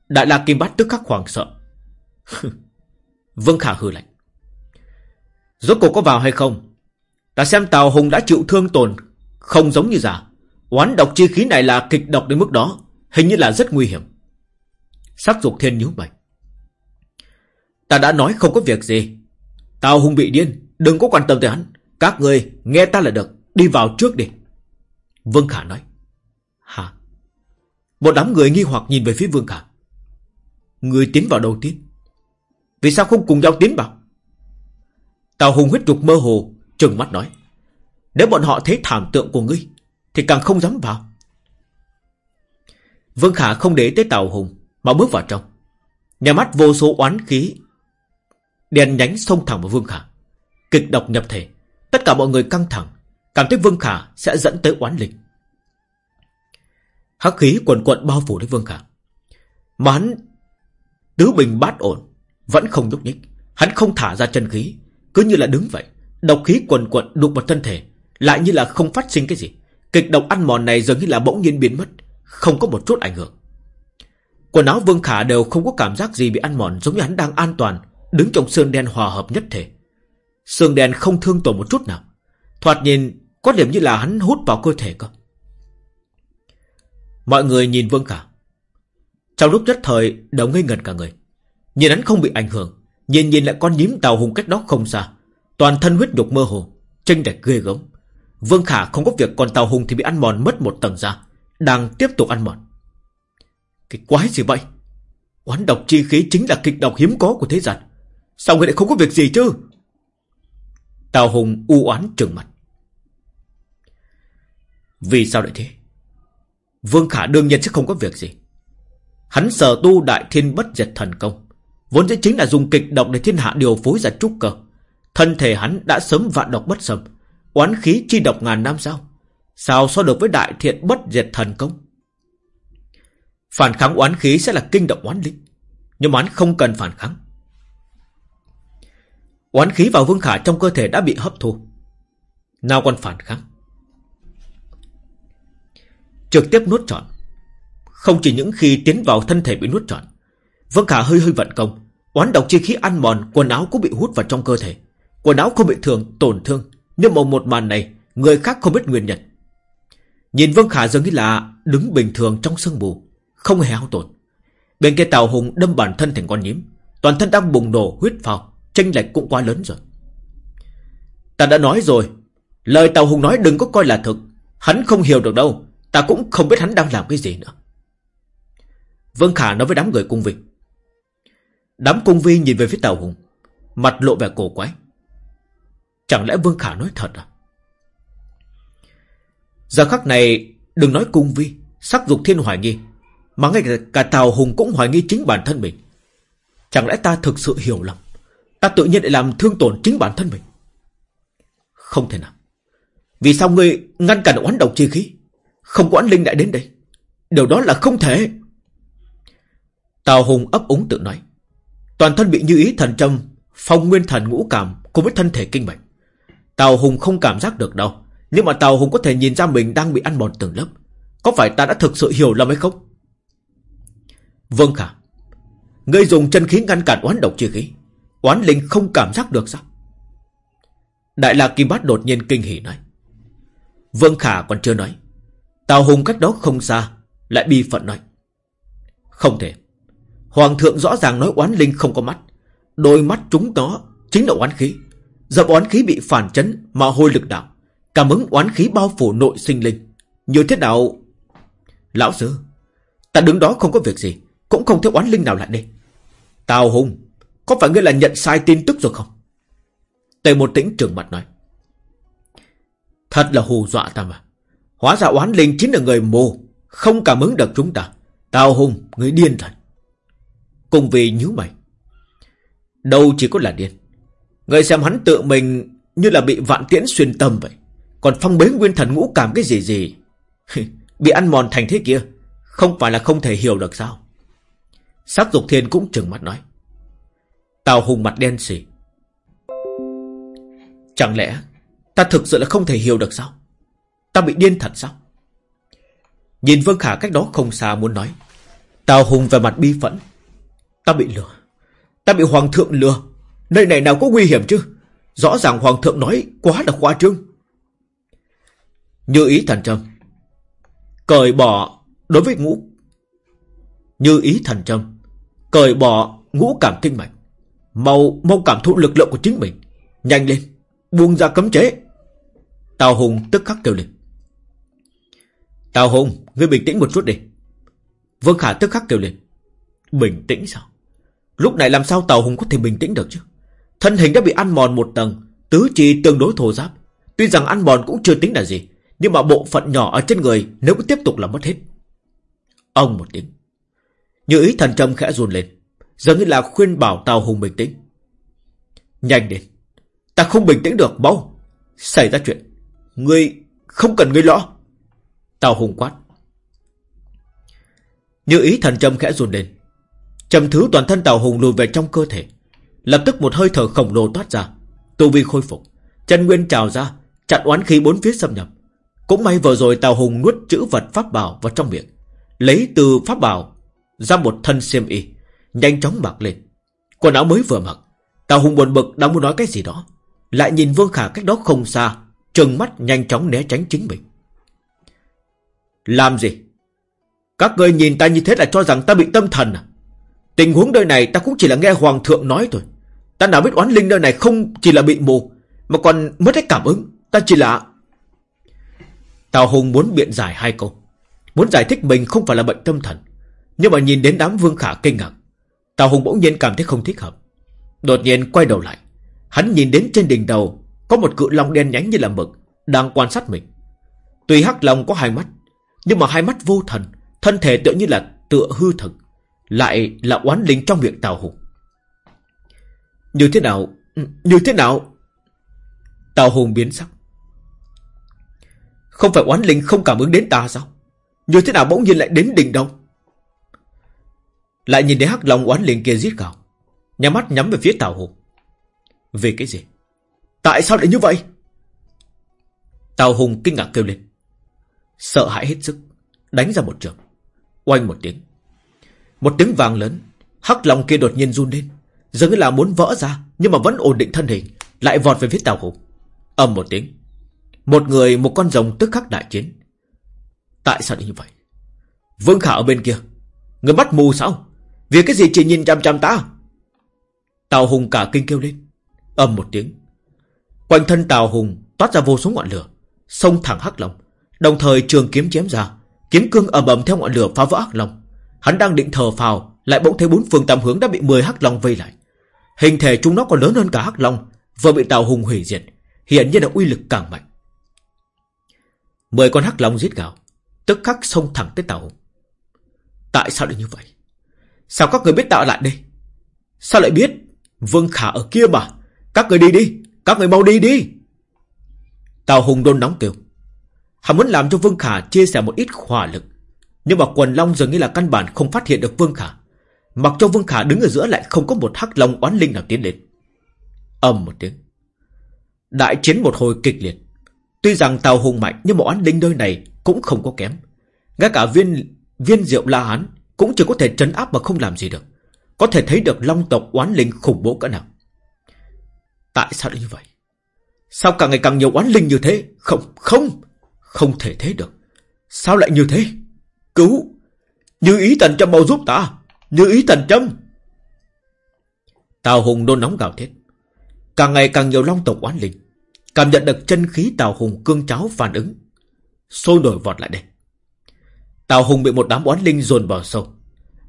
Đại La Kim Bát tức khắc hoảng sợ. Vương Khả hừ lạnh. Rốt cuộc có vào hay không? Ta xem Tào Hùng đã chịu thương tổn Không giống như giả. Oán độc chi khí này là kịch độc đến mức đó. Hình như là rất nguy hiểm. Sắc dục thiên nhíu mày. Ta đã nói không có việc gì. Tào Hùng bị điên, Đừng có quan tâm tới hắn. Các người nghe ta là được, Đi vào trước đi. Vương Khả nói. Hả? Một đám người nghi hoặc nhìn về phía Vương Khả. Người tiến vào đầu tiên. Vì sao không cùng nhau tiến vào? Tào Hùng huyết trục mơ hồ, Trừng mắt nói. Nếu bọn họ thấy thảm tượng của ngươi, Thì càng không dám vào. Vương Khả không để tới Tào Hùng, Mà bước vào trong. Nhà mắt vô số oán khí Đèn nhánh xông thẳng vào Vương Khả. Kịch độc nhập thể, Tất cả mọi người căng thẳng, Cảm thấy Vương Khả sẽ dẫn tới oán linh Hắc khí quần quận bao phủ lấy Vương Khả. Mà hắn Tứ bình bát ổn, Vẫn không nhúc nhích. Hắn không thả ra chân khí, Cứ như là đứng vậy. Độc khí quần quận đục vào thân thể, Lại như là không phát sinh cái gì. Kịch độc ăn mòn này dường như là bỗng nhiên biến mất. Không có một chút ảnh hưởng. Quần áo Vương Khả đều không có cảm giác gì bị ăn mòn, Giống như hắn đang an toàn, Đứng trong sơn đen hòa hợp nhất thể. Sơn đen không thương tổn một chút nào. Thoạt nhìn, có điểm như là hắn hút vào cơ thể cơ. Mọi người nhìn Vương Khả. Trong lúc nhất thời, đều ngây ngẩn cả người. Nhìn hắn không bị ảnh hưởng, Nhìn nhìn lại con nhím tàu hùng cách đó không xa. Toàn thân huyết nhục mơ hồ Tranh đạch ghê gớm. Vương Khả không có việc còn tàu hùng thì bị ăn mòn mất một tầng da. Đang tiếp tục ăn mòn. Cái quái gì vậy? Oán độc chi khí chính là kịch độc hiếm có của thế gian. Sao người lại không có việc gì chứ? Tào Hùng u oán trừng mặt. Vì sao lại thế? Vương Khả đương nhiên sẽ không có việc gì. Hắn sở tu đại thiên bất diệt thần công, Vốn dĩ chính là dùng kịch độc để thiên hạ điều phối ra trúc cơ. Thân thể hắn đã sớm vạn độc bất sầm Oán khí chi độc ngàn năm sao? Sao so được với đại thiện bất diệt thần công? Phản kháng oán khí sẽ là kinh động oán linh, Nhưng oán không cần phản kháng. Oán khí vào Vương Khả trong cơ thể đã bị hấp thu, Nào còn phản kháng. Trực tiếp nuốt trọn, Không chỉ những khi tiến vào thân thể bị nuốt trọn, Vương Khả hơi hơi vận công, Oán độc chi khí ăn mòn, Quần áo cũng bị hút vào trong cơ thể. Quần áo không bị thường, tổn thương, Nhưng mà một màn này, Người khác không biết nguyên nhân. Nhìn Vương Khả dường như là đứng bình thường trong sương mù Không hề hao tổn. Bên kia Tào Hùng đâm bản thân thành con nhím Toàn thân đang bùng nổ huyết phào, chênh lệch cũng quá lớn rồi. Ta đã nói rồi Lời Tào Hùng nói đừng có coi là thực Hắn không hiểu được đâu Ta cũng không biết hắn đang làm cái gì nữa. Vương Khả nói với đám người cung vi Đám cung vi nhìn về phía Tào Hùng Mặt lộ vẻ cổ quái. Chẳng lẽ Vương Khả nói thật à? Giờ khắc này Đừng nói cung vi Sắc dục thiên hoài nghi Mà ngay cả, Tào Hùng cũng hoài nghi chính bản thân mình. Chẳng lẽ ta thực sự hiểu lầm? Ta tự nhiên lại làm thương tổn chính bản thân mình? Không thể nào. Vì sao ngươi ngăn cản oán độc chi khí? Không có oán linh lại đến đây. Điều đó là không thể. Tào Hùng ấp úng tự nói. Toàn thân bị như ý thần trâm Phong nguyên thần ngũ cảm Cùng với thân thể kinh mạch. Tào Hùng không cảm giác được đâu. Nhưng mà Tào Hùng có thể nhìn ra mình đang bị ăn mòn từng lớp. Có phải ta đã thực sự hiểu lầm hay không? Vâng Khả. Ngươi dùng chân khí ngăn cản oán độc chi khí. Oán linh không cảm giác được sao? Đại lạc Kim Bát đột nhiên kinh hỉ nói. Vương Khả còn chưa nói. Tào Hùng cách đó không xa, Lại bi phận nói. Không thể. Hoàng thượng rõ ràng nói oán linh không có mắt. Đôi mắt chúng nó chính là oán khí. Dập oán khí bị phản chấn Mà hôi lực đạo. Cảm ứng oán khí bao phủ nội sinh linh Như thế nào Lão sư Ta đứng đó không có việc gì Cũng không thấy oán linh nào lại đây Tào Hùng có phải ngươi là nhận sai tin tức rồi không? Tề một tĩnh trường mặt nói. Thật là hù dọa ta mà. Hóa ra oán linh chính là người mù. Không cảm ứng được chúng ta. Tào hùng, người điên thật. Cùng vì nhíu mày. Đâu chỉ có là điên. Người xem hắn tự mình như là bị vạn tiễn xuyên tâm vậy. Còn phong bế nguyên thần ngũ cảm cái gì gì. bị ăn mòn thành thế kia. Không phải là không thể hiểu được sao. Sắc dục thiên cũng trừng mắt nói. Tào Hùng mặt đen xỉ. Chẳng lẽ ta thực sự là không thể hiểu được sao? Ta bị điên thật sao? Nhìn Vương Khả cách đó không xa muốn nói. Tào Hùng về mặt bi phẫn. Ta bị lừa. Ta bị Hoàng thượng lừa. Nơi này nào có nguy hiểm chứ? Rõ ràng Hoàng thượng nói quá là khoa trương. Như ý thần châm Cởi bỏ đối với ngũ. Như ý thần châm Cởi bỏ ngũ cảm kinh mạch. Mau mau cảm thụ lực lượng của chính mình. Nhanh lên. Buông ra cấm chế. Tào Hùng tức khắc kêu lên. Tào Hùng, ngươi bình tĩnh một chút đi. Vương Khả tức khắc kêu lên. Bình tĩnh sao? Lúc này làm sao Tào Hùng có thể bình tĩnh được chứ? Thân hình đã bị ăn mòn một tầng, tứ chi tương đối thô giáp. Tuy rằng ăn mòn cũng chưa tính là gì, nhưng mà bộ phận nhỏ ở trên người nếu cứ tiếp tục là mất hết. Ông một tiếng. Như ý thần trầm khẽ run lên, giống như là khuyên bảo Tào Hùng bình tĩnh. Nhanh đến, ta không bình tĩnh được, mau. Xảy ra chuyện, ngươi không cần ngươi lo. Tào Hùng quát. Như ý thần trầm khẽ run lên, trầm thứ toàn thân Tào Hùng lùi về trong cơ thể. Lập tức một hơi thở khổng lồ toát ra Tu vi khôi phục Chân nguyên trào ra Chặn oán khí bốn phía xâm nhập cũng may vừa rồi Tào Hùng nuốt chữ vật pháp bảo vào trong miệng. Lấy từ pháp bảo Ra một thân xiêm y, Nhanh chóng mặc lên. Quần áo mới vừa mặc, Tào Hùng buồn bực đang muốn nói cái gì đó. Lại nhìn Vương Khả cách đó không xa, Trừng mắt nhanh chóng né tránh chính mình. Làm gì? Các người nhìn ta như thế là cho rằng ta bị tâm thần à? Tình huống đời này ta cũng chỉ là nghe Hoàng thượng nói thôi. Ta nào biết oán linh nơi này không chỉ là bị mù, Mà còn mất hết cảm ứng. Ta chỉ là Tào Hùng muốn biện giải hai câu Muốn giải thích mình không phải là bệnh tâm thần, Nhưng mà nhìn đến đám vương khả kinh ngạc Tào Hùng bỗng nhiên cảm thấy không thích hợp Đột nhiên quay đầu lại Hắn nhìn đến trên đỉnh đầu Có một cự long đen nhánh như là mực Đang quan sát mình Tuy hắc long có hai mắt, Nhưng mà hai mắt vô thần, Thân thể tựa như là tựa hư thực, Lại là oán linh trong miệng Tào Hùng như thế nào? Như thế nào? Tào Hùng biến sắc. Không phải oán linh không cảm ứng đến ta sao? Như thế nào bỗng nhiên lại đến đỉnh đâu? Lại nhìn thấy hắc long oán linh kia giết gào. Nhà mắt nhắm về phía Tào Hùng. Về cái gì? Tại sao lại như vậy? Tào Hùng kinh ngạc kêu lên. Sợ hãi hết sức. Đánh ra một trường. Oanh một tiếng. Một tiếng vàng lớn. Hắc long kia đột nhiên run lên. Dường như là muốn vỡ ra, Nhưng mà vẫn ổn định thân hình, Lại vọt về phía Tào Hùng Âm một tiếng một người, một con rồng tức khắc đại chiến. Tại sao lại như vậy? Vương Khả ở bên kia. Người mắt mù sao? Vì cái gì chỉ nhìn chăm chăm ta? Tào Hùng cả kinh kêu lên. Âm một tiếng. Quanh thân Tào Hùng toát ra vô số ngọn lửa, Xông thẳng hắc long. Đồng thời trường kiếm chém ra, Kiếm cương ầm ầm theo ngọn lửa phá vỡ hắc long. Hắn đang định thờ phào, Lại bỗng thấy bốn phương tam hướng đã bị 10 hắc long vây lại. Hình thể chúng nó còn lớn hơn cả Hắc Long, Vừa bị Tào Hùng hủy diệt Hiện nhiên là uy lực càng mạnh. Mười con Hắc Long giết gào Tức khắc xông thẳng tới Tào Hùng Tại sao lại như vậy? Sao các người biết tạo lại đây? Sao lại biết? Vương Khả ở kia mà. Các người đi đi, Các người mau đi đi. Tào Hùng đôn nóng kêu. Hắn muốn làm cho Vương Khả chia sẻ một ít hỏa lực. Nhưng mà quần long dường như là căn bản không phát hiện được Vương Khả. Mặc cho Vương Khả đứng ở giữa lại không có một hắc long oán linh nào tiến đến. ầm một tiếng. Đại chiến một hồi kịch liệt. Tuy rằng Tào Hùng mạnh nhưng mà oán linh nơi này cũng không có kém. Ngay cả viên viên diệu la hán cũng chỉ có thể trấn áp mà không làm gì được. Có thể thấy được long tộc oán linh khủng bố cỡ nào. Tại sao lại như vậy? Sao càng ngày càng nhiều oán linh như thế? Không, không, không thể thế được. Sao lại như thế? Cứu! Như ý tần châm mau giúp ta! Như ý tần châm Tào Hùng nôn nóng gào thét Càng ngày càng nhiều long tộc oán linh Cảm nhận được chân khí Tào Hùng cương cháo phản ứng. Sôi nổi vọt lại đây. Tào Hùng bị một đám oán linh dồn vào sâu.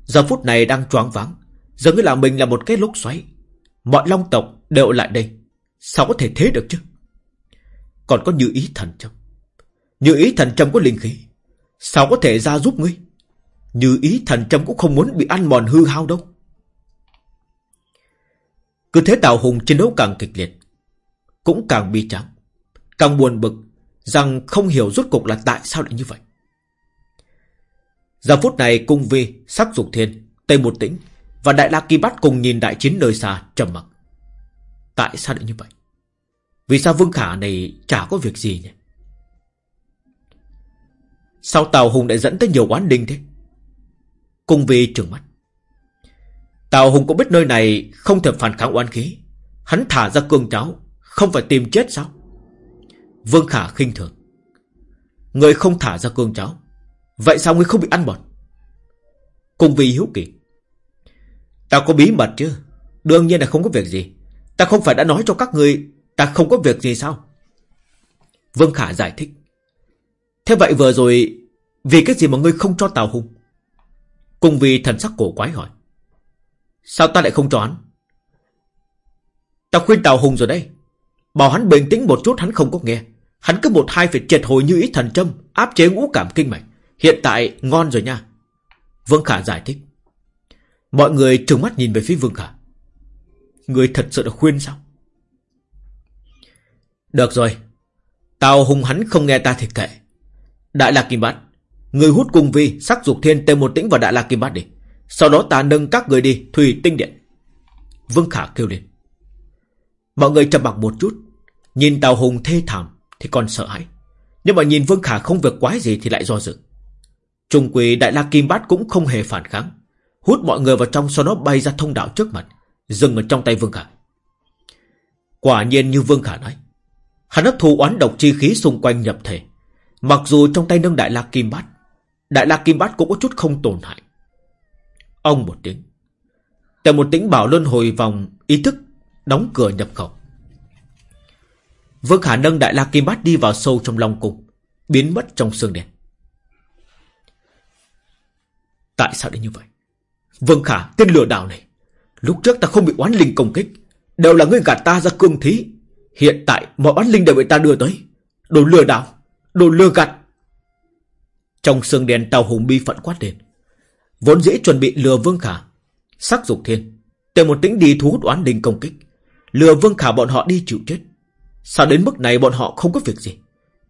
Giờ phút này đang choáng váng, Giống như là mình là một cái lúc xoáy. Mọi long tộc đều lại đây. Sao có thể thế được chứ? Còn có như ý thần châm Như ý thần châm có linh khí. Sao có thể ra giúp ngươi? Như ý thần châm cũng không muốn bị ăn mòn hư hao đâu. Cứ thế Tào Hùng chiến đấu càng kịch liệt. Cũng càng bi tráng. Càng buồn bực rằng không hiểu rốt cục là tại sao lại như vậy. Giờ phút này cung vi, sắc dục thiên, tây một tĩnh Và Đại La Kỳ Bát cùng nhìn đại chiến nơi xa trầm mặc. Tại sao lại như vậy? Vì sao Vương Khả này chả có việc gì nhỉ? Sao Tào Hùng lại dẫn tới nhiều oán đinh thế? Cung vi trừng mắt. Tào Hùng cũng biết nơi này Không thể phản kháng oán khí. Hắn thả ra cương cháo không phải tìm chết sao? Vương Khả khinh thường. Người không thả ra cương cháu, Vậy sao ngươi không bị ăn bọt Cùng vì hiếu kỳ. Ta có bí mật chứ. Đương nhiên là không có việc gì. Ta không phải đã nói cho các người Ta không có việc gì sao? Vương Khả giải thích. Thế vậy vừa rồi Vì cái gì mà ngươi không cho Tào Hùng Cùng vì thần sắc cổ quái hỏi. Sao ta lại không cho hắn Ta khuyên Tào Hùng rồi đây Bảo hắn bình tĩnh một chút hắn không có nghe. Hắn cứ một hai phải triệt hồi như ý thần châm, Áp chế ngũ cảm kinh mạch. Hiện tại ngon rồi nha. Vương Khả giải thích. Mọi người trừng mắt nhìn về phía Vương Khả. Người thật sự đã khuyên sao? Được rồi. Tào hùng hắn không nghe ta thiệt kệ. Đại lạc kim bát, Người hút cùng vi, sắc dục thiên tên một tĩnh vào đại lạc kim bát đi. Sau đó ta nâng các người đi, Thủy tinh điện. Vương Khả kêu lên. Mọi người trầm mặc một chút. Nhìn Tào Hùng thê thảm, Thì còn sợ hãi. Nhưng mà nhìn Vương Khả không việc quái gì thì lại do dự. Trung quỷ Đại La Kim Bát cũng không hề phản kháng. Hút mọi người vào trong sau đó bay ra thông đạo trước mặt, Dừng ở trong tay Vương Khả. Quả nhiên như Vương Khả nói, Hắn hấp thu oán độc chi khí xung quanh nhập thể. Mặc dù trong tay nâng Đại La Kim Bát, Đại La Kim Bát cũng có chút không tổn hại. Ông một tiếng. Tại một tĩnh bảo luân hồi vòng Ý thức đóng cửa nhập khẩu. Vương Khả nâng, Đại La Kim Bát đi vào sâu trong Long Cung, Biến mất trong sương đen Tại sao lại như vậy? Vương Khả tên lừa đảo này, Lúc trước ta không bị oán linh công kích, Đều là ngươi gạt ta ra cương thí. Hiện tại mọi oán linh đều bị ta đưa tới, Đồ lừa đảo, Đồ lừa gạt. Trong sương đen tàu hùng bi phận quát lên. Vốn dễ chuẩn bị lừa Vương Khả, Sắc dục thiên, Tìm một tĩnh đi thu hút oán linh công kích. Lừa Vương Khả, bọn họ đi chịu chết. Sao đến mức này bọn họ không có việc gì?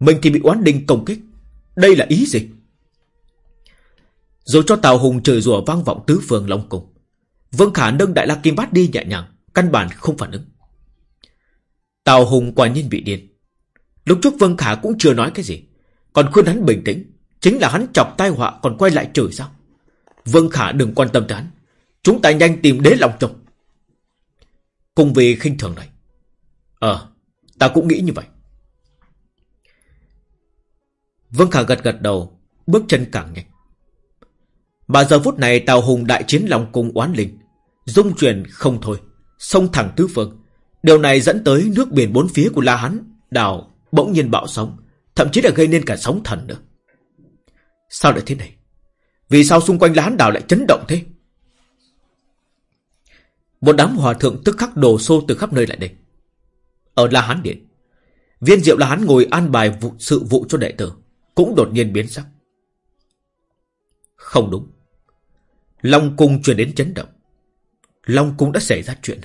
Mình thì bị oán đinh công kích. Đây là ý gì? Rồi cho Tào Hùng trời rùa vang vọng tứ phương Long Cung, Vương Khả nâng Đại La Kim Bát đi nhẹ nhàng, Căn bản không phản ứng. Tào Hùng quả nhiên bị điên. Lúc trước Vương Khả cũng chưa nói cái gì, Còn khuyên hắn bình tĩnh, Chính là hắn chọc tai họa còn quay lại chửi sao? Vương Khả đừng quan tâm tới hắn, Chúng ta nhanh tìm đế lòng chồng. Cùng vì khinh thường này Ờ Ta cũng nghĩ như vậy. Vương Khả gật gật đầu, Bước chân càng nhanh. Mà giờ phút này Tào Hùng đại chiến lòng cùng oán linh, Dung chuyển không thôi sông thẳng tứ phương. Điều này dẫn tới nước biển bốn phía của La Hán Đảo bỗng nhiên bạo sóng, Thậm chí là gây nên cả sóng thần nữa. Sao lại thế này? Vì sao xung quanh La Hán đảo lại chấn động thế? Một đám hòa thượng tức khắc đổ xô từ khắp nơi lại đây. Ở La Hán Điện Viên diệu La Hán ngồi an bài vụ, sự vụ cho đệ tử Cũng đột nhiên biến sắc. Không đúng. Long cung truyền đến chấn động. Long cung đã xảy ra chuyện.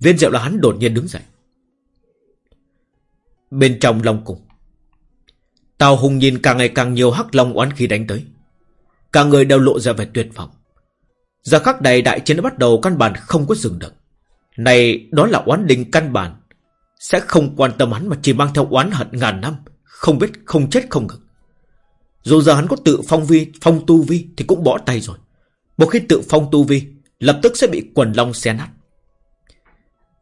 Viên diệu La Hán đột nhiên đứng dậy. Bên trong Long cung Tào Hùng nhìn càng ngày càng nhiều hắc long oán khí đánh tới. Cả người đều lộ ra vẻ tuyệt vọng. Giờ khắc này đại chiến đã bắt đầu căn bản không có dừng được. Này đó là oán linh căn bản. Sẽ không quan tâm hắn mà chỉ mang theo oán hận ngàn năm. Không biết không chết không ngừng. Dù giờ hắn có tự phong vi Phong tu vi thì cũng bỏ tay rồi. Một khi tự phong tu vi Lập tức sẽ bị quần long xé nát.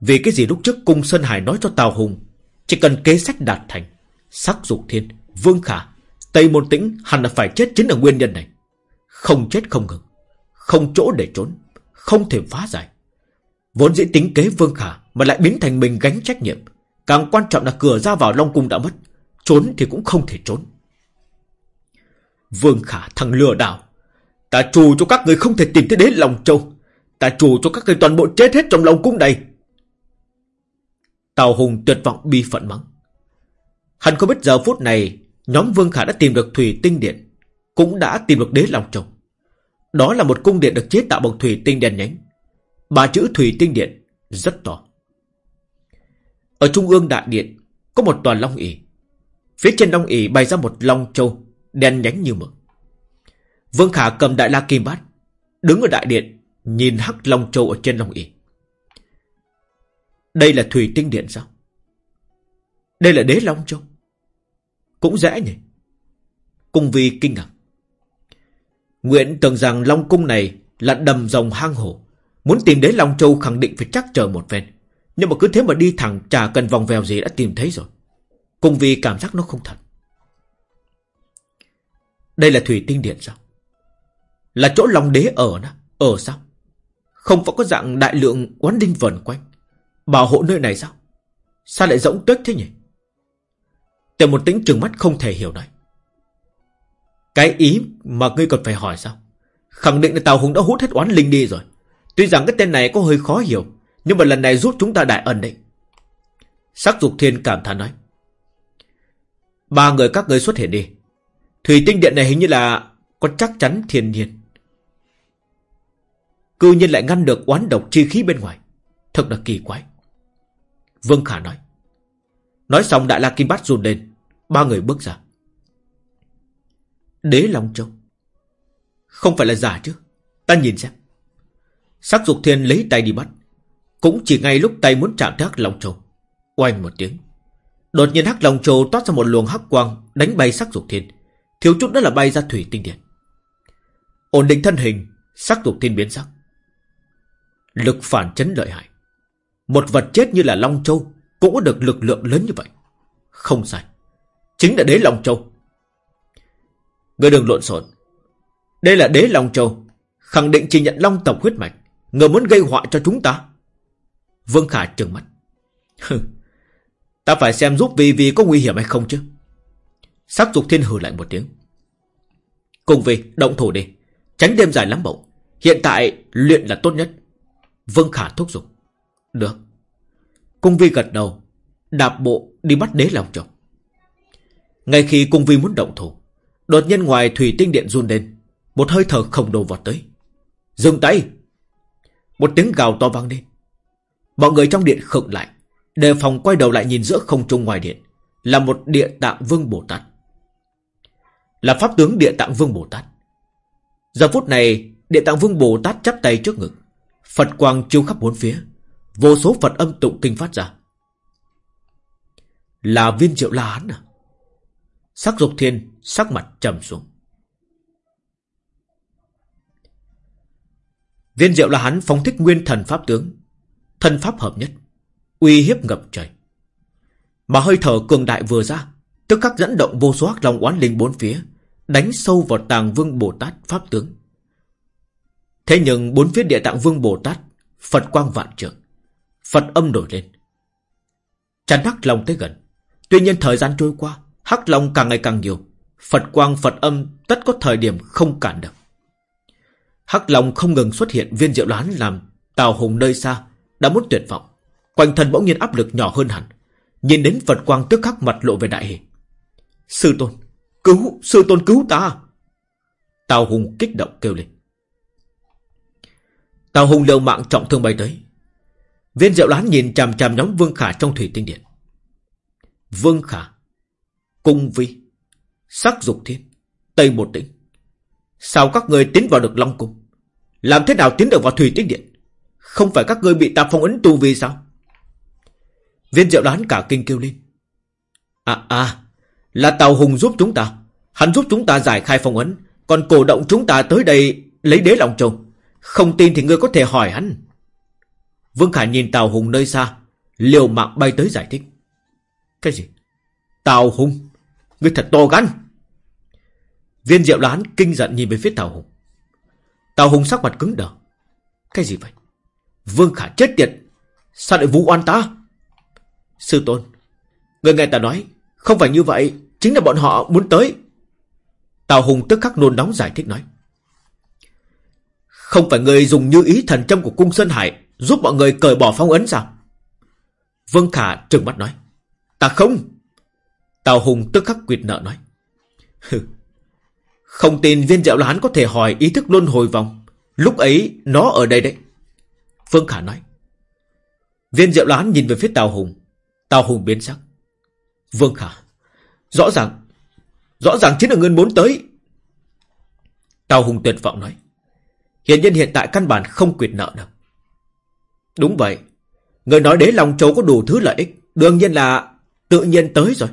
Vì cái gì lúc trước cung Sơn Hải nói cho Tào Hùng Chỉ cần kế sách đạt thành Sắc dục thiên, vương khả Tây môn tĩnh hẳn là phải chết chính là nguyên nhân này. Không chết không ngừng Không chỗ để trốn Không thể phá giải. Vốn dĩ tính kế vương khả Mà lại biến thành mình gánh trách nhiệm Càng quan trọng là cửa ra vào Long Cung đã mất Trốn thì cũng không thể trốn Vương khả thằng lừa đảo Ta trù cho các người không thể tìm thấy đế lòng châu Ta trù cho các người toàn bộ chết hết trong lòng cung này. Tào Hùng tuyệt vọng bi phận mắng. Hắn không biết giờ phút này, nhóm Vương Khả đã tìm được Thủy Tinh Điện, cũng đã tìm được đế lòng châu Đó là một cung điện được chế tạo bằng thủy tinh đèn nhánh. Ba chữ Thủy Tinh Điện rất to. Ở trung ương đại điện có một toàn long ỉ. Phía trên long ỉ bày ra một long châu đen nhánh như mực. Vương Khả cầm đại la kim bát, đứng ở đại điện, Nhìn hắc Long Châu ở trên Long ỉ Đây là Thủy Tinh Điện sao Đây là Đế Long Châu Cũng dễ nhỉ Cung vi kinh ngạc Nguyện tưởng rằng Long Cung này Là đầm rồng hang hổ Muốn tìm đến Long Châu khẳng định phải chắc chờ một phen. Nhưng mà cứ thế mà đi thẳng, Chả cần vòng vèo gì đã tìm thấy rồi. Cùng vì cảm giác nó không thật. Đây là Thủy Tinh Điện sao? Là chỗ Long Đế ở nè Ở sao? Không phải có dạng đại lượng quán đinh vần quanh. Bảo hộ nơi này sao? Sao lại rỗng tuếch thế nhỉ? Tề một tính trừng mắt không thể hiểu nói. Cái ý mà ngươi còn phải hỏi sao? Khẳng định là Tàu Hùng đã hút hết oán linh đi rồi. Tuy rằng cái tên này có hơi khó hiểu, Nhưng mà lần này giúp chúng ta đại ân đấy. Sắc dục thiên cảm thán nói, Ba người các người xuất hiện đi. Thủy tinh điện này hình như là Có chắc chắn thiên nhiên. Cư nhiên lại ngăn được oán độc chi khí bên ngoài. Thật là kỳ quái. Vương Khả nói Nói xong đại la kim bát run lên, Ba người bước ra. Đế Long Châu. Không phải là giả chứ. Ta nhìn xem. Sắc dục thiên lấy tay đi bắt. Cũng chỉ ngay lúc tay muốn chạm tới hắc Long Châu, Oanh một tiếng. Đột nhiên hắc Long Châu toát ra một luồng hắc quang, Đánh bay sắc dục thiên. Thiếu chút nữa là bay ra thủy tinh điện. Ổn định thân hình, Sắc dục thiên biến sắc. Lực phản chấn lợi hại. Một vật chết như là Long Châu Cũng có được lực lượng lớn như vậy. Không sai. Chính là đế Long Châu. Người đừng lộn xộn. Đây là đế Long Châu. Khẳng định chỉ nhận Long tộc huyết mạch. Người muốn gây họa cho chúng ta. Vương Khả trừng mắt. Ta phải xem giúp Vi Vi có nguy hiểm hay không chứ. Sắc dục thiên hừ lại một tiếng. Cùng Vi động thủ đi. Tránh đêm dài lắm bộ. Hiện tại, luyện là tốt nhất. Vương Khả thúc giục. Được. Cung vi gật đầu, Đạp bộ đi bắt đế lòng chồng. Ngay khi cung vi muốn động thủ, Đột nhiên ngoài thủy tinh điện run lên, Một hơi thở khổng đồ vọt tới. Dừng tay! Một tiếng gào to vang lên. Mọi người trong điện khựng lại. Đề phòng quay đầu lại nhìn giữa không trung ngoài điện. Là một địa tạng vương Bồ Tát. Là pháp tướng địa tạng vương Bồ Tát. Giờ phút này, Địa tạng vương Bồ Tát chắp tay trước ngực. Phật quang chiếu khắp bốn phía. Vô số Phật âm tụng kinh phát ra. Là viên triệu la hán à? Sắc dục thiên Sắc mặt trầm xuống. Viên diệu là hắn phóng thích nguyên thần pháp tướng. Thân pháp hợp nhất. Uy hiếp ngập trời. Mà hơi thở cường đại vừa ra, Tức khắc dẫn động vô số hắc long oán linh bốn phía, Đánh sâu vào tàng vương Bồ Tát pháp tướng. Thế nhưng bốn phía địa tạng vương Bồ Tát, Phật quang vạn trượng. Phật âm nổi lên. Chắn hắc long tới gần. Tuy nhiên thời gian trôi qua, Hắc long càng ngày càng nhiều. Phật quang, Phật âm tất có thời điểm không cản được. Hắc long không ngừng xuất hiện viên diệu đoán làm Tào Hùng nơi xa, Đã muốn tuyệt vọng. Quanh thân bỗng nhiên áp lực nhỏ hơn hẳn. Nhìn đến Phật quang tức khắc mặt lộ về đại hỉ. Sư tôn, Cứu, Sư tôn cứu ta. Tào Hùng kích động kêu lên. Tào Hùng liều mạng trọng thương bay tới. Viên diệu đoán nhìn chằm chằm nhóm Vương Khả trong thủy tinh điện. Vương Khả, Cung Vi, Sắc Dục Thiên, Tây Một Tĩnh. Sao các người tiến vào được Long Cung? Làm thế nào tiến được vào Thủy Tinh Điện? Không phải các ngươi bị ta phong ấn tu vi sao? Viên diệu đoán cả kinh kêu lên. À à Là Tào Hùng giúp chúng ta. Hắn giúp chúng ta giải khai phong ấn. Còn cổ động chúng ta tới đây lấy đế lòng châu Không tin thì ngươi có thể hỏi hắn. Vương Khải nhìn Tào Hùng nơi xa, Liều mạng bay tới giải thích. Cái gì? Tào Hùng, Ngươi thật to gan. Viên diệu đoán kinh giận nhìn về phía Tào Hùng. Tào Hùng sắc mặt cứng đờ. Cái gì vậy? Vương Khả chết tiệt. Sao lại vu oan ta? Sư tôn, Người nghe ta nói, Không phải như vậy, Chính là bọn họ muốn tới. Tào Hùng tức khắc nôn nóng giải thích nói. Không phải người dùng như ý thần châm của cung Sơn Hải Giúp mọi người cởi bỏ phong ấn sao? Vương Khả trừng mắt nói. Ta không. Tào Hùng tức khắc quyệt nợ nói. Không tin viên diệu là hắn có thể hỏi ý thức luân hồi vòng. Lúc ấy, nó ở đây đấy. Vương Khả nói. Viên diệu là nhìn về phía Tào Hùng. Tào Hùng biến sắc. Vương Khả, Rõ ràng Rõ ràng chính là ngươi muốn tới. Tào Hùng tuyệt vọng nói. Hiện nhân hiện tại căn bản không quyệt nợ đâu Đúng vậy. Người nói đế Long Châu có đủ thứ lợi ích. Đương nhiên là tự nhiên tới rồi.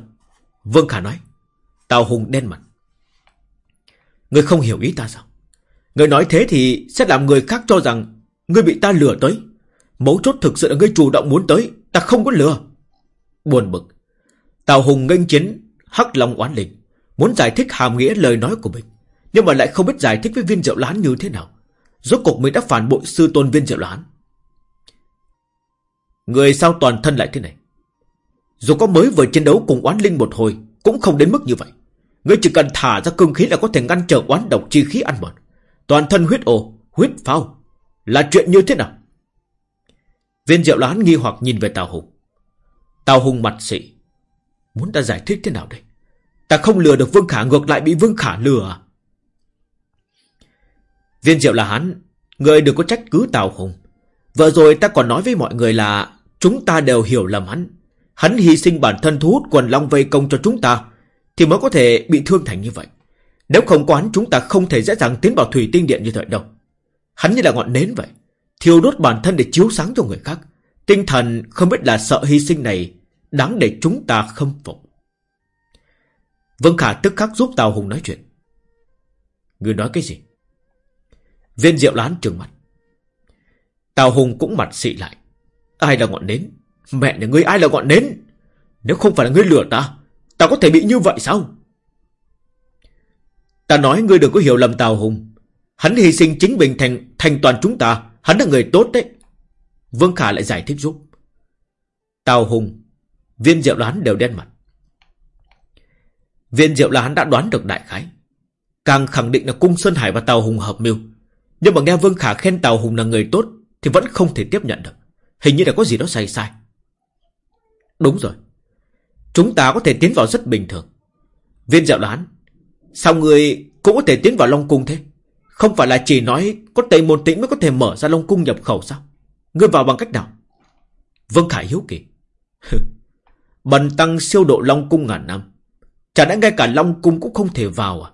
Vương Khả nói. Tào Hùng đen mặt. Người không hiểu ý ta sao? Người nói thế thì sẽ làm người khác cho rằng Người bị ta lừa tới. Mấu chốt thực sự là người chủ động muốn tới, Ta không có lừa. Buồn bực. Tào Hùng nghênh chiến, Hắc Long oán linh Muốn giải thích hàm nghĩa lời nói của mình, Nhưng mà lại không biết giải thích với viên diệu lán như thế nào. Rốt cuộc mình đã phản bội sư tôn viên diệu lán. Người sao toàn thân lại thế này? Dù có mới vừa chiến đấu cùng oán linh một hồi, Cũng không đến mức như vậy. Ngươi chỉ cần thả ra cương khí là có thể ngăn trở oán độc chi khí ăn mòn. Toàn thân huyết ồ, huyết phao. Là chuyện như thế nào? Viên diệu lán nghi hoặc nhìn về Tào Hùng. Tào Hùng mặt xị. Muốn ta giải thích thế nào đây? Ta không lừa được Vương Khả ngược lại bị Vương Khả lừa. À Viên diệu là hắn Người đừng có trách cứ Tào Hùng. Vừa rồi ta còn nói với mọi người là Chúng ta đều hiểu lầm hắn. Hắn hy sinh bản thân thu hút quần long vây công cho chúng ta. Thì mới có thể bị thương thành như vậy. Nếu không có hắn, chúng ta không thể dễ dàng tiến vào thủy tinh điện như vậy đâu. Hắn như là ngọn nến vậy, Thiêu đốt bản thân để chiếu sáng cho người khác. Tinh thần không biết là sợ hy sinh này Đáng để chúng ta khâm phục. Vân Khả tức khắc giúp Tào Hùng nói chuyện. Người nói cái gì? Viên diệu lán trừng mặt Tào Hùng cũng mặt xị lại. Ai là ngọn nến? Mẹ nhà ngươi ai là ngọn nến? Nếu không phải là ngươi lừa ta Ta có thể bị như vậy sao? Ta nói ngươi đừng có hiểu lầm Tào Hùng. Hắn hy sinh chính mình thành thành toàn chúng ta. Hắn là người tốt đấy. Vương Khả lại giải thích giúp. Tào Hùng, Viên Diệu Đoán đều đen mặt. Viên Diệu là hắn đã đoán được đại khái. Càng khẳng định là Cung Sơn Hải và Tào Hùng hợp mưu. Nhưng mà nghe Vương Khả khen Tào Hùng là người tốt Thì vẫn không thể tiếp nhận được. Hình như là có gì đó sai sai. Đúng rồi. Chúng ta có thể tiến vào rất bình thường. Viên Diệu Đoán, Sao người cũng có thể tiến vào Long Cung thế? Không phải là chỉ nói Có Tây Môn Tĩnh mới có thể mở ra Long Cung nhập khẩu sao? Ngươi vào bằng cách nào? Vương Khải hiếu kỳ. Bần tăng siêu độ Long Cung ngàn năm, Chả đã ngay cả Long Cung cũng không thể vào à?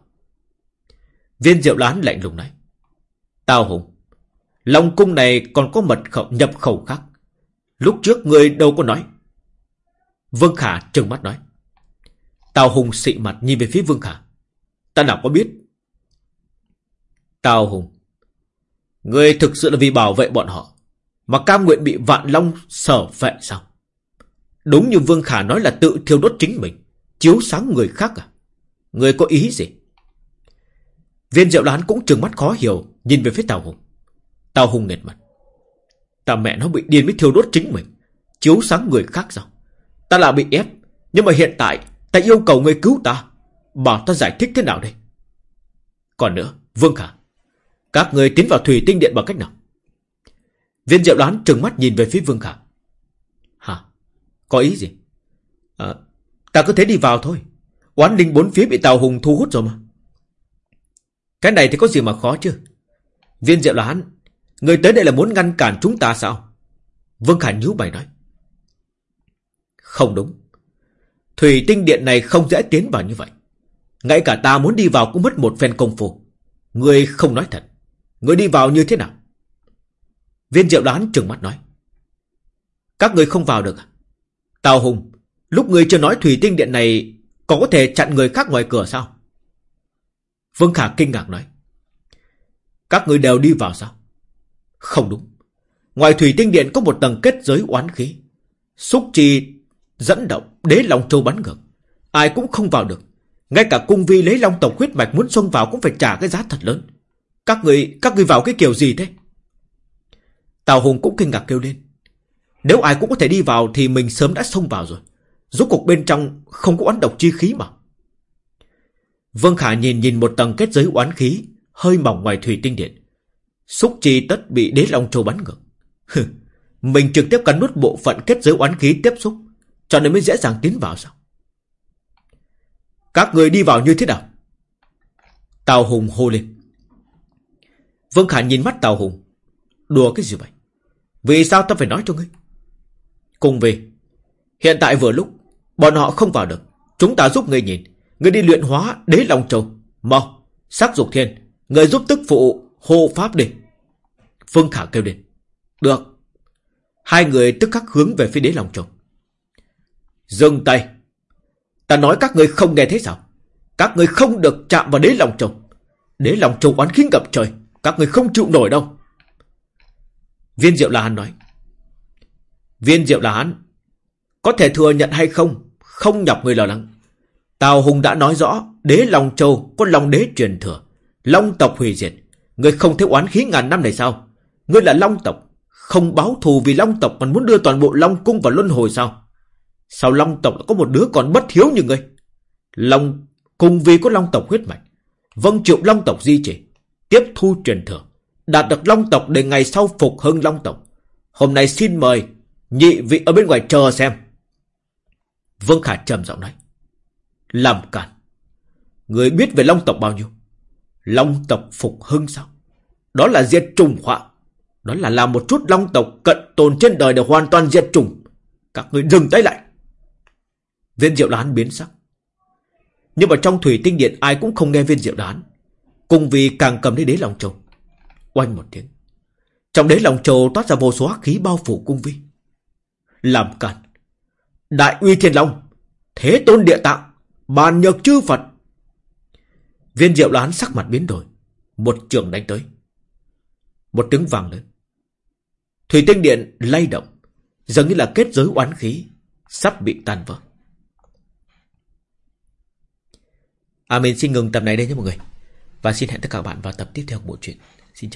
Viên diệu đoán lạnh lùng nói. Tao hùng, Long Cung này còn có mật khẩu nhập khẩu khác. Lúc trước người đâu có nói Vương Khả trừng mắt nói. Tào Hùng xị mặt nhìn về phía Vương Khả. Ta nào có biết? Tào Hùng. Người thực sự là vì bảo vệ bọn họ, Mà cam nguyện bị vạn long sở vệ sao? Đúng như Vương Khả nói là tự thiêu đốt chính mình, Chiếu sáng người khác à? Người có ý gì? Viên diệu đoán cũng trừng mắt khó hiểu, Nhìn về phía Tào Hùng. Tào Hùng nghẹt mặt. Ta mẹ nó bị điên mới thiêu đốt chính mình, Chiếu sáng người khác sao? Ta là bị ép Nhưng mà hiện tại ta yêu cầu người cứu ta. Bảo ta giải thích thế nào đây? Còn nữa Vương Khả Các người tiến vào thủy tinh điện bằng cách nào? Viên diệu đoán trừng mắt nhìn về phía Vương Khả. Hả? Có ý gì? À, Ta cứ thế đi vào thôi. Oán linh bốn phía bị Tào Hùng thu hút rồi mà. Cái này thì có gì mà khó chứ? Viên diệu đoán Người tới đây là muốn ngăn cản chúng ta sao? Vương Khả nhíu mày nói. Không đúng. Thủy tinh điện này không dễ tiến vào như vậy. Ngay cả ta muốn đi vào cũng mất một phen công phu. Người không nói thật. Người đi vào như thế nào? Viên diệu đoán trừng mắt nói. Các người không vào được à? Tào Hùng, Lúc ngươi chưa nói thủy tinh điện này Còn có thể chặn người khác ngoài cửa sao? Vương Khả kinh ngạc nói. Các người đều đi vào sao? Không đúng. Ngoài thủy tinh điện có một tầng kết giới oán khí. Xúc chi dẫn động đế long châu bắn ngược. Ai cũng không vào được. Ngay cả cung vi lấy long tộc huyết mạch muốn xông vào Cũng phải trả cái giá thật lớn. Các người, các người vào cái kiểu gì thế? Tào Hùng cũng kinh ngạc kêu lên. Nếu ai cũng có thể đi vào Thì mình sớm đã xông vào rồi. Rốt cuộc bên trong không có oán độc chi khí mà. Vương Khả nhìn nhìn một tầng kết giới oán khí Hơi mỏng ngoài thủy tinh điện. Xúc chi tất bị đế long châu bắn ngược. Mình trực tiếp cắn nuốt bộ phận kết giới oán khí tiếp xúc. Cho nên mới dễ dàng tiến vào sao? Các người đi vào như thế nào? Tào Hùng hô lên. Vương Khả nhìn mắt Tào Hùng. Đùa cái gì vậy? Vì sao ta phải nói cho ngươi? Cùng về. Hiện tại vừa lúc, Bọn họ không vào được. Chúng ta giúp ngươi nhìn. Ngươi đi luyện hóa đế long châu. Mau, Sắc dục thiên. Ngươi giúp tức phụ hô pháp đi. Vương Khả kêu lên. Được. Hai người tức khắc hướng về phía đế lòng châu. Dừng tay. Ta nói các người không nghe thế sao? Các người không được chạm vào đế lòng châu. Đế lòng châu oán khí ngập trời. Các người không chịu nổi đâu. Viên Diệu là Hán nói. Viên Diệu là Hán. Có thể thừa nhận hay không? Không nhọc người lo lắng. Tào Hùng đã nói rõ. Đế Long Châu có Long Đế truyền thừa. Long tộc hủy diệt. Người không thấy oán khí ngàn năm này sao? Ngươi là Long tộc. Không báo thù vì Long tộc mà muốn đưa toàn bộ Long cung vào luân hồi sao? Sao Long tộc có một đứa còn bất hiếu như ngươi? Long, cùng vì có Long tộc huyết mạch. Vâng chịu Long tộc di trì. Tiếp thu truyền thừa. Đạt được Long tộc để ngày sau phục hưng Long tộc. Hôm nay xin mời nhị vị ở bên ngoài chờ xem. Vương Khả trầm giọng nói. Làm cản. Người biết về Long tộc bao nhiêu? Long tộc phục hưng sao? Đó là diệt trùng họa. Đó là làm một chút long tộc cận tồn trên đời để hoàn toàn diệt trùng. Các người dừng tay lại. Viên diệu đán biến sắc. Nhưng mà trong thủy tinh điện, ai cũng không nghe viên diệu đán. Cùng vì càng cầm lấy đế lòng châu. Oanh một tiếng. Trong đế lòng châu toát ra vô số hắc khí bao phủ cung vi. Làm cản. Đại uy thiên long. Thế tôn địa tạng. Bàn nhược chư Phật. Viên diệu đán sắc mặt biến đổi. Một trường đánh tới. Một tiếng vàng lớn. Thủy tinh điện lay động. Dường như là kết giới oán khí. Sắp bị tan vỡ. À mình xin ngừng tập này đây nhé mọi người. Và xin hẹn tất cả các bạn vào tập tiếp theo của bộ truyện. Xin chào.